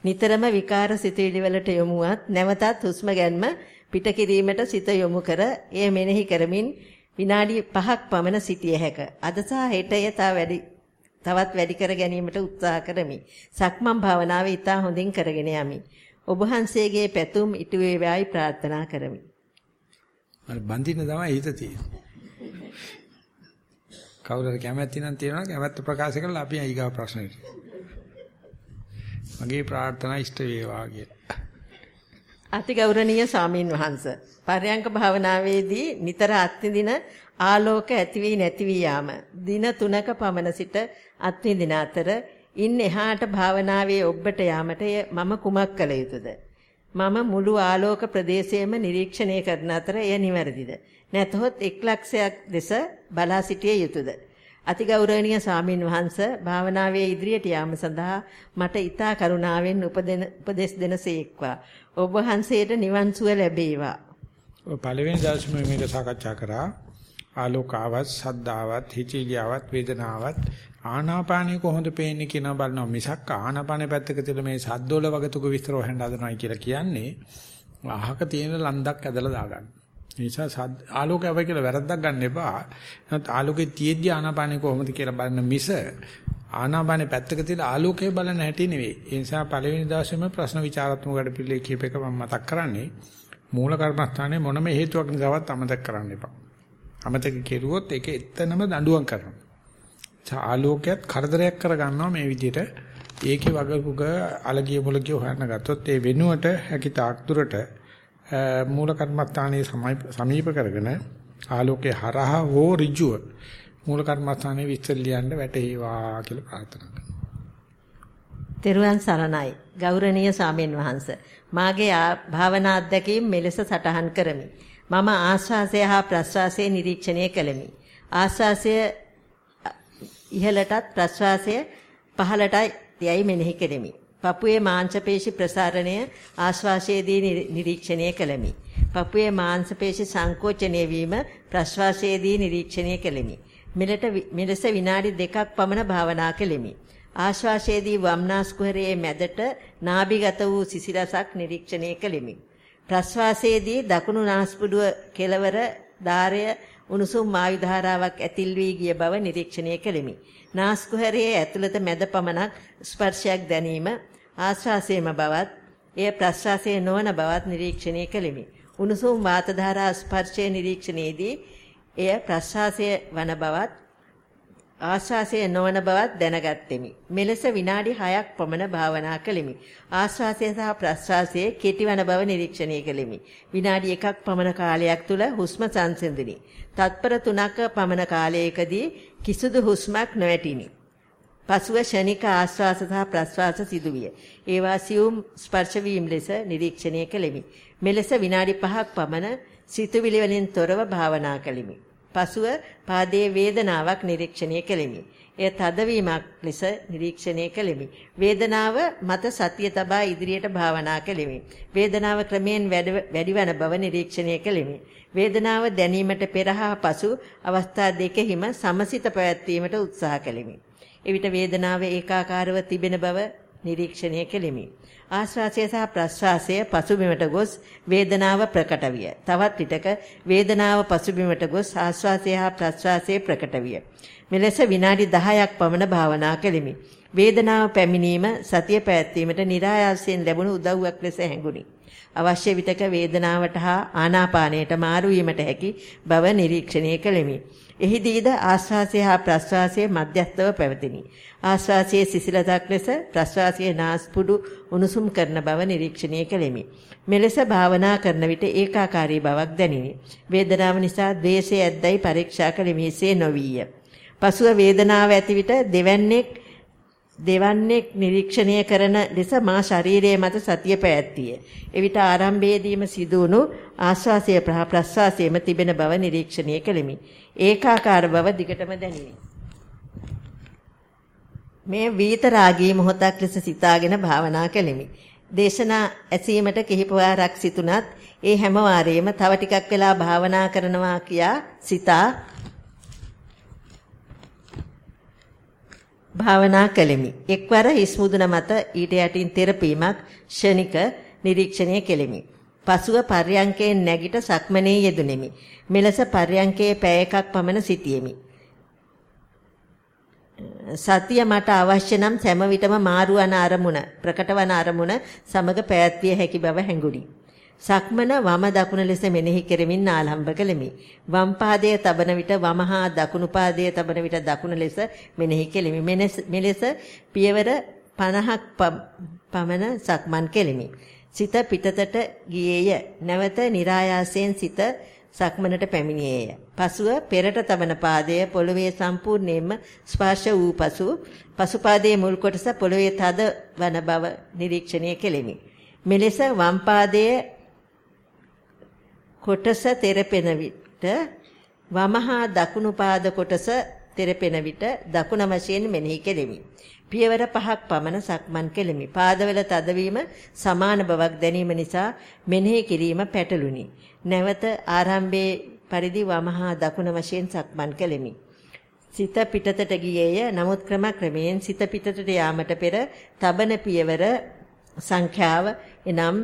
B: නිතරම විකාර සිතුවිලි වලට යොමුවත් නැවතත් හුස්ම ගැනීම පිට කිරීමට සිත යොමු කර එය මෙනෙහි කරමින් විනාඩි 5ක් පමණ සිටිය හැක. අද සහ හෙට එය වැඩි තවත් වැඩි කර ගැනීමට උත්සාහ කරමි. සක්මන් භාවනාව ඉතා හොඳින් කරගෙන යමි. ඔබ වහන්සේගේ පැතුම් ඉටු වේවායි ප්‍රාර්ථනා කරමි.
A: අර බඳින්න තමයි හිත තියෙන්නේ. කවුරුහරි කැමැති නම් තියනවා කැමැත්ත ප්‍රකාශ කරලා අපි ඊගා ප්‍රශ්නෙට. මගේ ප්‍රාර්ථනා ඉෂ්ට වේවා කියලා.
B: අතිගෞරවනීය සාමීන් වහන්ස. පර්යංක භාවනාවේදී නිතර අත්විඳින ආලෝක ඇති වී නැති වී යාම. දින 3ක පමණ සිට අත්විඳින අතර ඉන් එහාට භාවනාවේ ඔබට යාමට මම කුමක් කළ යුතුද? මම මුළු ආලෝක ප්‍රදේශයම නිරීක්ෂණය කරන අතර එය නිවැරදිද? නැතහොත් එක් ලක්ෂයක් දෙස බලා සිටිය යුතුයද අතිගෞරවනීය ස්වාමින් වහන්සේ භාවනාවේ ඉදිරියට යාම සඳහා මට ඊතා කරුණාවෙන් උපදෙන උපදෙස් දෙනසේක්වා. ඔබ වහන්සේට නිවන් සුව ලැබේවා.
A: ඔය පළවෙනි දවසේ මේක සාකච්ඡා කරා. ආලෝකාවත්, සද්දාවත්, හිචිලියාවත්, වේදනාවත් ආනාපානිය කොහොමද පේන්නේ කියන බලනවා මිසක් ආනාපානේ පැත්තක තියලා මේ සද්දවල වගතුක විස්තර හොයන්න හදනවා කියලා කියන්නේ අහක තියෙන ලන්දක් ඇදලා දාගන්න. ඒ නිසා ආලෝකය වෙයි කියලා වැරද්දක් ගන්න එපා. නමුත් ආලෝකයේ තියෙද්දි ආනාපානෙ කොහොමද කියලා බලන මිස ආනාපානෙ පැත්තක තියලා ආලෝකය බලන හැටි නෙවෙයි. ඒ නිසා පළවෙනි දවසේම ප්‍රශ්න විචාරාත්මක වැඩ පිළිලේ කියප එක මම මතක් කරන්නේ. මූල කර්මස්ථානයේ මොනම හේතුවක් නිසාවත් අමතක කරන්න එපා. අමතක කෙරුවොත් ඒක එතනම දඬුවම් කරනවා. ආලෝකයක් කරදරයක් කරගන්නවා මේ විදිහට. ඒකේ වගකුග අලගිය මොලගිය හොයන්න ගත්තොත් ඒ වෙනුවට හැකි තාක් දුරට මූල කර්මස්ථානයේ සමීප කරගෙන ආලෝකේ හරහා හෝ ඍජුව මූල කර්මස්ථානයේ විස්තර ලියන්න වැටේවා කියලා ප්‍රාර්ථනා කරනවා.
B: තෙරුවන් සරණයි. ගෞරවනීය සාමීන් වහන්ස. මාගේ භාවනා අත්දැකීම් මෙලෙස සටහන් කරමි. මම ආස්වාසය හා ප්‍රස්වාසය නිරීක්ෂණය කළෙමි. ආස්වාසය ඉහළටත් ප්‍රස්වාසය පහළටයි යයි මෙනෙහි කෙරෙමි. පපුවේ මාංශපේශි ප්‍රසාරණය ආශ්වාසයේදී නිරීක්ෂණය කළෙමි. පපුවේ මාංශපේශි සංකෝචනය වීම ප්‍රශ්වාසයේදී නිරීක්ෂණය කළෙමි. මෙලට මෙලෙස විනාඩි දෙකක් පමණ භාවනා කළෙමි. ආශ්වාසයේදී වම්නාස් කුහරයේ මැදට නාභිගත වූ සිසිලසක් නිරීක්ෂණය කළෙමි. ප්‍රශ්වාසයේදී දකුණු නාස්පුඩුව කෙළවර ධාරය උණුසුම් වායු ධාරාවක් ඇතිල් වී ගිය බව නිරීක්ෂණය කළෙමි. නාස්කුහරයේ ඇතුළත මැද පමණක් ස්පර්ශයක් දැනීම ආශ්වාසයේම බවත් එය ප්‍රශ්වාසයේ නොවන බවත් නිරීක්ෂණය කළෙමි. උණුසුම් වාත ධාරා ස්පර්ශයේ නිරීක්ෂණයේදී එය ප්‍රශ්වාසය වන බවත් ආශ්වාසය නොවන බවත් දැනගත්ෙමි. මෙලෙස විනාඩි 6ක් පමණ භාවනා කළෙමි. ආශ්වාසය සහ ප්‍රශ්වාසයේ කෙටිවන බව නිරීක්ෂණය කළෙමි. විනාඩි 1ක් පමණ කාලයක් තුල හුස්ම සංසිඳුනි. තත්පර 3ක පමණ කාලයකදී කිසිදු හුස්මක් නොඇටිනි. පසුව ෂණික ආශ්වාස සහ ප්‍රශ්වාස සිදුවිය. ඒවා සියුම් ස්පර්ශ වීම ලෙස නිරීක්ෂණය කළෙමි. මෙලෙස විනාඩි 5ක් පමණ සිතුවිලි වලින් තොරව භාවනා කළෙමි. පසුව පාදයේ වේදනාවක් නිරීක්ෂණය කළෙමි. එය තදවීමක් ලෙස නිරීක්ෂණය කළෙමි. වේදනාව මත සතිය තබා ඉදිරියට භාවනා කළෙමි. වේදනාව ක්‍රමයෙන් වැඩිවන බව නිරීක්ෂණය කළෙමි. වේදනාව දැනීමට පෙර හා පසු අවස්ථා දෙකෙහිම සමසිත පැවැත්වීමට උත්සාහ කළෙමි. එවිට වේදනාව ඒකාකාරව තිබෙන බව නිරීක්ෂණය කෙලිමි. ආශ්වාසය සහ ප්‍රශ්වාසය පසුබිමට ගොස් වේදනාව ප්‍රකට විය. තවත් විටක වේදනාව පසුබිමට ගොස් ආශ්වාසය හා ප්‍රශ්වාසය ප්‍රකට විය. මෙලෙස විනාඩි 10ක් පමණ භාවනා කෙලිමි. වේදනාව පැමිණීම සතිය පැවැත්වීමට નિરાයාසයෙන් ලැබුණු උදව්වක් ලෙස හැඟුණි. අවශ්‍ය විටක වේදනාවට හා ආනාපානයට මාරු වීමට හැකි බව නිරීක්ෂණය කළෙමි. එහිදීද ආශ්වාසය හා ප්‍රශ්වාසය මධ්‍යස්තව පැවතිනි. ආශ්වාසයේ සිසිලතක් ලෙස ප්‍රශ්වාසයේ නාස්පුඩු උණුසුම් කරන බව නිරීක්ෂණය කළෙමි. මෙලෙස භාවනා කරන විට ඒකාකාරී බවක් දැනිනි. වේදනාව නිසා ද්වේෂය ඇද්දයි පරීක්ෂා කළ මෙසේ නොවිය. පසුව වේදනාව ඇති විට දෙවන්නේක් දෙවන්නේක් නිරීක්ෂණය කරන ලෙස මා ශරීරයේ මත සතිය පැවැත්තිය. එවිට ආරම්භයේදීම සිදුවුණු ආශ්වාසය ප්‍රශ්වාසයේම තිබෙන බව නිරීක්ෂණය කළෙමි. ඒකාකාර බව දිගටම දැනිනි. මේ වීත රාගී මොහොතක් ලෙස සිතාගෙන භාවනා කළෙමි. දේශනා ඇසීමට කිහිප වාරක් සිටුනත් ඒ හැම වාරයේම තව ටිකක් වෙලා භාවනා කරනවා කියා සිතා භාවනා කළෙමි. එක්වර හිස් මුදුන මත ඊට යටින් තෙරපීමක් ෂණික නිරීක්ෂණය කෙලිමි. පසුව පර්යංකයෙන් නැගිට සක්මනේ යෙදුණෙමි. මෙලෙස පර්යංකයේ පැය එකක් පමණ සිටියෙමි. සතිය මට අවශ්‍ය නම් සෑම විටම මාරු වන අරමුණ ප්‍රකට වන අරමුණ සමග පැවැත්විය හැකි බව හැඟුණි. සක්මන වම දකුණ ලෙස මෙනෙහි කෙරෙමින් ආලම්බ කළෙමි. වම් පාදයේ තබන විට වම හා දකුණු පාදයේ තබන විට දකුණ ලෙස මෙනෙහි කෙලෙමි. මෙලෙස පියවර 50ක් පමණ සක්මන් කෙලෙමි. සිත පිටතට ගියේය. නැවත નિરાයාසයෙන් සිත සක්මනට පැමිණියේය. පසුව පෙරට තබන පාදය පොළවේ සම්පූර්ණයෙන්ම ස්පර්ශ වූ පසු පසුපාදයේ මුල් කොටස පොළවේ තද වන බව නිරීක්ෂණය කෙලිමි. මෙලෙස වම් පාදයේ කොටස තෙරපෙන විට වමහා දකුණු පාද කොටස තෙරපෙන විට දකුණ වශයෙන් මෙනෙහි කෙලිමි. පියවර පහක් පමණ සක්මන් කෙලිමි. පාදවල තදවීම සමාන බවක් දැනීම නිසා මෙනෙහි කිරීම පැටළුනි. නැවත ආරම්භයේ පරිදි වමහා දකුණ වශයෙන් සක්මන් කෙලිමි. සිත පිටතට ගියේය. නමුත් ක්‍රමක්‍රමයෙන් සිත පිටතට යාමට පෙර තබන පියවර සංඛ්‍යාව එනම්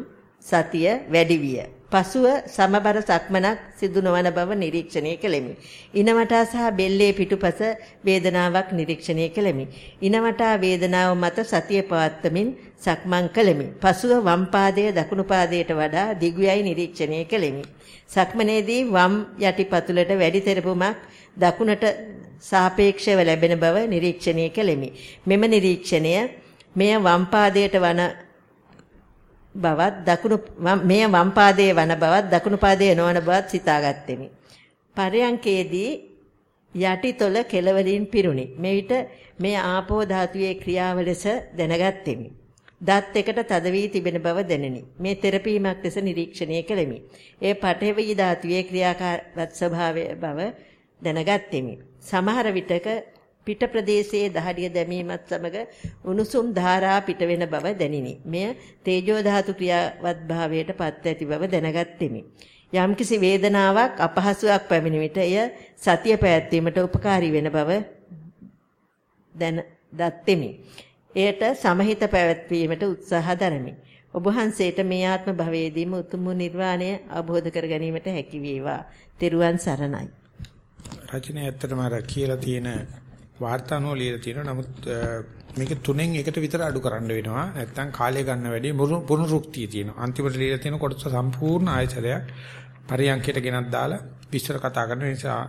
B: සතිය වැඩි විය. පසුව සමබර සක්මනක් සිදු නොවන බව නිරීක්ෂණය කළෙමි. ඉනවටා සහ බෙල්ලේ පිටුපස වේදනාවක් නිරීක්ෂණය කළෙමි. ඉනවටා වේදනාව මත සතිය පවත්වමින් සක්මන් කළෙමි. පසුව වම් පාදයේ දකුණු පාදයට වඩා දිගුයයි නිරීක්ෂණය කළෙමි. සක්මනේදී වම් යටිපතුලට වැඩි තෙරපුමක් දකුණට සාපේක්ෂව ලැබෙන බව නිරීක්ෂණය කළෙමි. මෙම නිරීක්ෂණය මෙය වම් පාදයට වන බවත් දකුණු මෙය වම් පාදයේ වන බවත් දකුණු පාදයේ නොවන බවත් සිතාගත්ෙමි. පරයන්කේදී යටිතොල කෙළවලින් පිරුණි. මෙවිට මේ ආපෝ ධාතුවේ ක්‍රියාව ලෙස දැනගත්ෙමි. දත් එකට තද වී තිබෙන බව දැනිනි. මේ තෙරපීමක් ලෙස නිරීක්ෂණය කළෙමි. ඒ පඨවි ධාතුවේ ක්‍රියාකාරවත් ස්වභාවය බව දැනගත්ෙමි. සමහර විටක පිට ප්‍රදේශයේ දහඩිය දැමීමත් සමග උණුසුම් ධාරා පිට වෙන බව දැනිනි. මෙය තේජෝ ධාතු ක්‍රියාවත් භාවයට පත් ඇති බව දැනගත්ෙමි. යම්කිසි වේදනාවක් අපහසුයක් පැමිණි විට එය සතිය පැවැත්වීමට උපකාරී වෙන බව දැන දත්ෙමි. එයට සමහිත පැවැත්වීමට උත්සාහ දරමි. ඔබ වහන්සේට මේ ආත්ම භවයේදීම උතුම් නිර්වාණය අවබෝධ කර ගැනීමට හැකි වේවා. තෙරුවන් සරණයි.
A: රචනය ඇත්තටම අර කියලා තියෙන වාර්තානෝ ලියලා තියෙනවා. නමුත් මේක තුනෙන් එකට විතර අඩු කරන්න වෙනවා. නැත්තම් කාලය ගන්න වැඩි පුනරුක්තිය තියෙනවා. අන්තිමට ලියලා තියෙන කොටස සම්පූර්ණ ආයතනයක් පරියන්කයට ගෙනත් දාලා විස්තර කතා කරන නිසා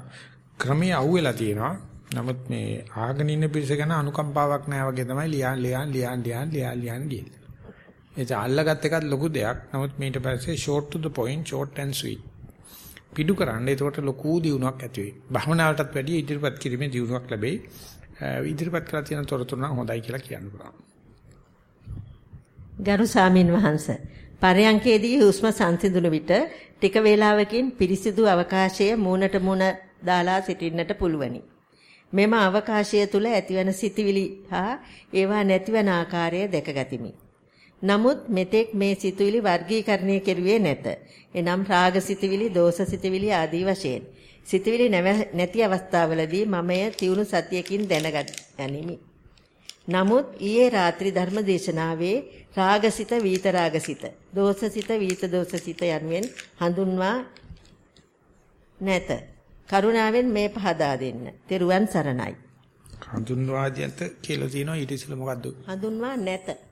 A: ක්‍රමයේ අහුවෙලා තියෙනවා. නමුත් මේ ආගෙන ඉන්න පිරිස ගැන අනුකම්පාවක් නැහැ වගේ තමයි ලියන් ලියන් ලියන් ලියන් ලියන් ලියන් ගියේ. ඒක අල්ලගත් එකත් ලොකු දෙයක්. නමුත් ඊට පස්සේ short to the point short and sweet. පිටු කරන්න. ඒකට ලොකු දියුණුවක් ඇති වෙයි. භවනාවටත් වැඩිය ඉදිරිපත් කිරීමේ දියුණුවක් ලැබෙයි. ඉදිරිපත් කරලා තියෙන තොරතුරු නම් හොඳයි කියලා කියන්න පුළුවන්.
B: ගරු සාමින් වහන්සේ පරයන්කේදී හුස්ම සංසිඳුණු විට ටික වේලාවකින් පිරිසිදු අවකාශයේ මූණට මූණ දාලා සිටින්නට පුළුවනි. මෙම අවකාශය තුල ඇතිවන සිටිවිලි හා ඒවා නැතිවන ආකාරය දැකගතිමි. නමුත් මෙතෙක් මේ සිතුවිලි වර්ගීකරණය කෙරුවේ නැත. එනම් රාග සිතුවිලි, දෝෂ සිතුවිලි ආදී වශයෙන්. සිතුවිලි නැති අවස්ථාවලදී මමය තියුණු සතියකින් දැනගත් යනිමි. නමුත් ඊයේ රාත්‍රී ධර්ම දේශනාවේ රාගසිත, වීතරාගසිත, දෝෂසිත, වීතදෝෂසිත යනුවෙන් හඳුන්වා නැත. කරුණාවෙන් මේ පහදා දෙන්න. තෙරුවන් සරණයි.
A: හඳුන්වා දෙන්න කියලා තියෙනවා ඊට ඉස්සෙල්ලා මොකද්ද?
B: හඳුන්වා නැත.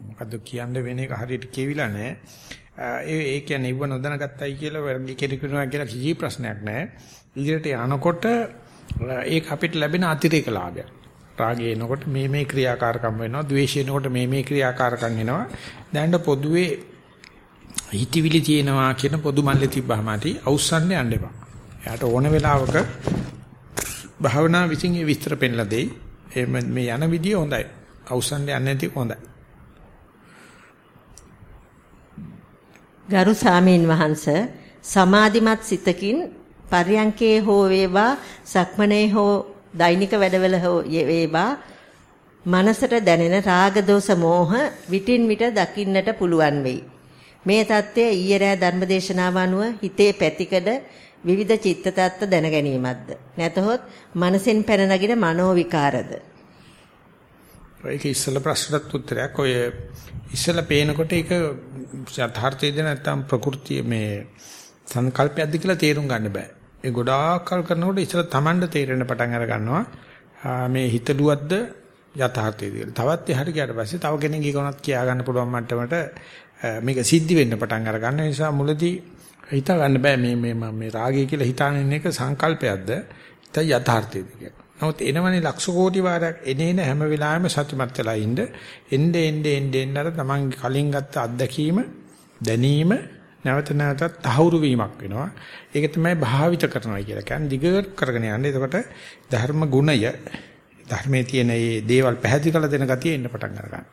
A: මොකද්ද කියන්න වෙන එක හරියට කියවිලා නැහැ. ඒ ඒ කියන්නේ ඉව නොදැනගත්තයි කියලා වැඩි කෙනෙකුට කියලා කිසි ප්‍රශ්නයක් නැහැ. ඉදිරියට යනකොට ඒක අපිට ලැබෙන අතිරේක ලාභයක්. රාගය එනකොට මේ මේ ක්‍රියාකාරකම් වෙනවා, ද්වේෂය එනකොට මේ මේ ක්‍රියාකාරකම් එනවා. දැන් පොදුවේ හිතවිලි තියෙනවා කියන පොදු මල්ලේ තිබ්බහම ඇති අවුස්සන්න යන්න එපා. එයාට ඕන වෙලාවක භාවනා විසින් ඒ විස්තර පෙන්ලා දෙයි. මේ යන විදිය හොඳයි. අවුස්සන්න යන්නේ නැති හොඳයි.
B: ගරු සාමීන් වහන්ස සමාධිමත් සිතකින් පර්යංකේ හෝ වේවා සක්මනේ හෝ දෛනික වැඩවල හෝ වේවා. මනසට දැනෙන රාග දෝෂ මෝහ විටින් විට දකින්නට පුළුවන් වෙයි. මේ தත්ත්වය ඊයේ රෑ ධර්මදේශනාව අනුව හිතේ පැතිකඩ විවිධ චිත්ත taත්ත දැන ගැනීමක්ද නැතහොත් මනසෙන් පැන නගින මනෝ විකාරද
A: ඒක ඉස්සල ප්‍රශ්නට උත්තරයක් ඔය ඉස්සල පේනකොට ඒක යථාර්ථයේද නැත්නම් ප්‍රകൃතිය මේ සංකල්පයක්ද කියලා තේරුම් ගන්න බෑ. ඒ ගොඩාක් කල් කරනකොට ඉස්සල Tamanda තේරෙන්න පටන් අර ගන්නවා. මේ හිතලුවද්ද යථාර්ථයේද කියලා. තවත් එහාට ගියාට පස්සේ තව කෙනෙක්ගේ කොනත් කියා ගන්න පුළුවන් මට්ටමට මේක සිද්ධ වෙන්න පටන් අර ගන්න නිසා මුලදී හිතා ගන්න බෑ මේ මේ මේ රාගය කියලා හිතාගෙන එක සංකල්පයක්ද යථාර්ථයේද කියලා. නමුත් එනවනේ ලක්ෂ කෝටි වාරයක් එනේන හැම වෙලාවෙම සතුටුමත් වෙලා ඉන්න එnde ende ende ende අර තමන් කලින් ගත්ත අත්දැකීම දැනීම නැවත නැවතත් තහවුරු වීමක් වෙනවා. ඒක තමයි භාවිත කරනවා කියලා කියන්නේ දිගට කරගෙන යන්න. එතකොට ධර්ම ගුණය ධර්මයේ තියෙන මේ දේවල් පැහැදිලි කරලා දෙන ගතිය එන්න පටන් ගන්නවා.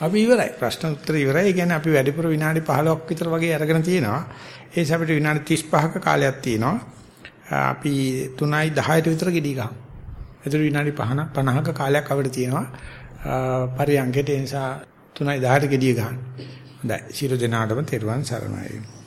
A: අපි ඉවරයි. ප්‍රශ්න උත්තර ඉවරයි. ඒ කියන්නේ අපි වැඩිපුර විනාඩි 15ක් විතර වගේ අරගෙන තියෙනවා. ඒ නිසා අපිට විනාඩි 35ක කාලයක් තියෙනවා. අපි 3යි 10ට විතර ගෙඩි ගහමු. ඒතර විනාඩි 50 50ක කාලයක් අපිට තියෙනවා. පරියන්කේට ඒ නිසා 3යි 10ට ගෙඩිය ගන්න. හොඳයි. ශිරු දිනාටම තෙරුවන් සරණයි.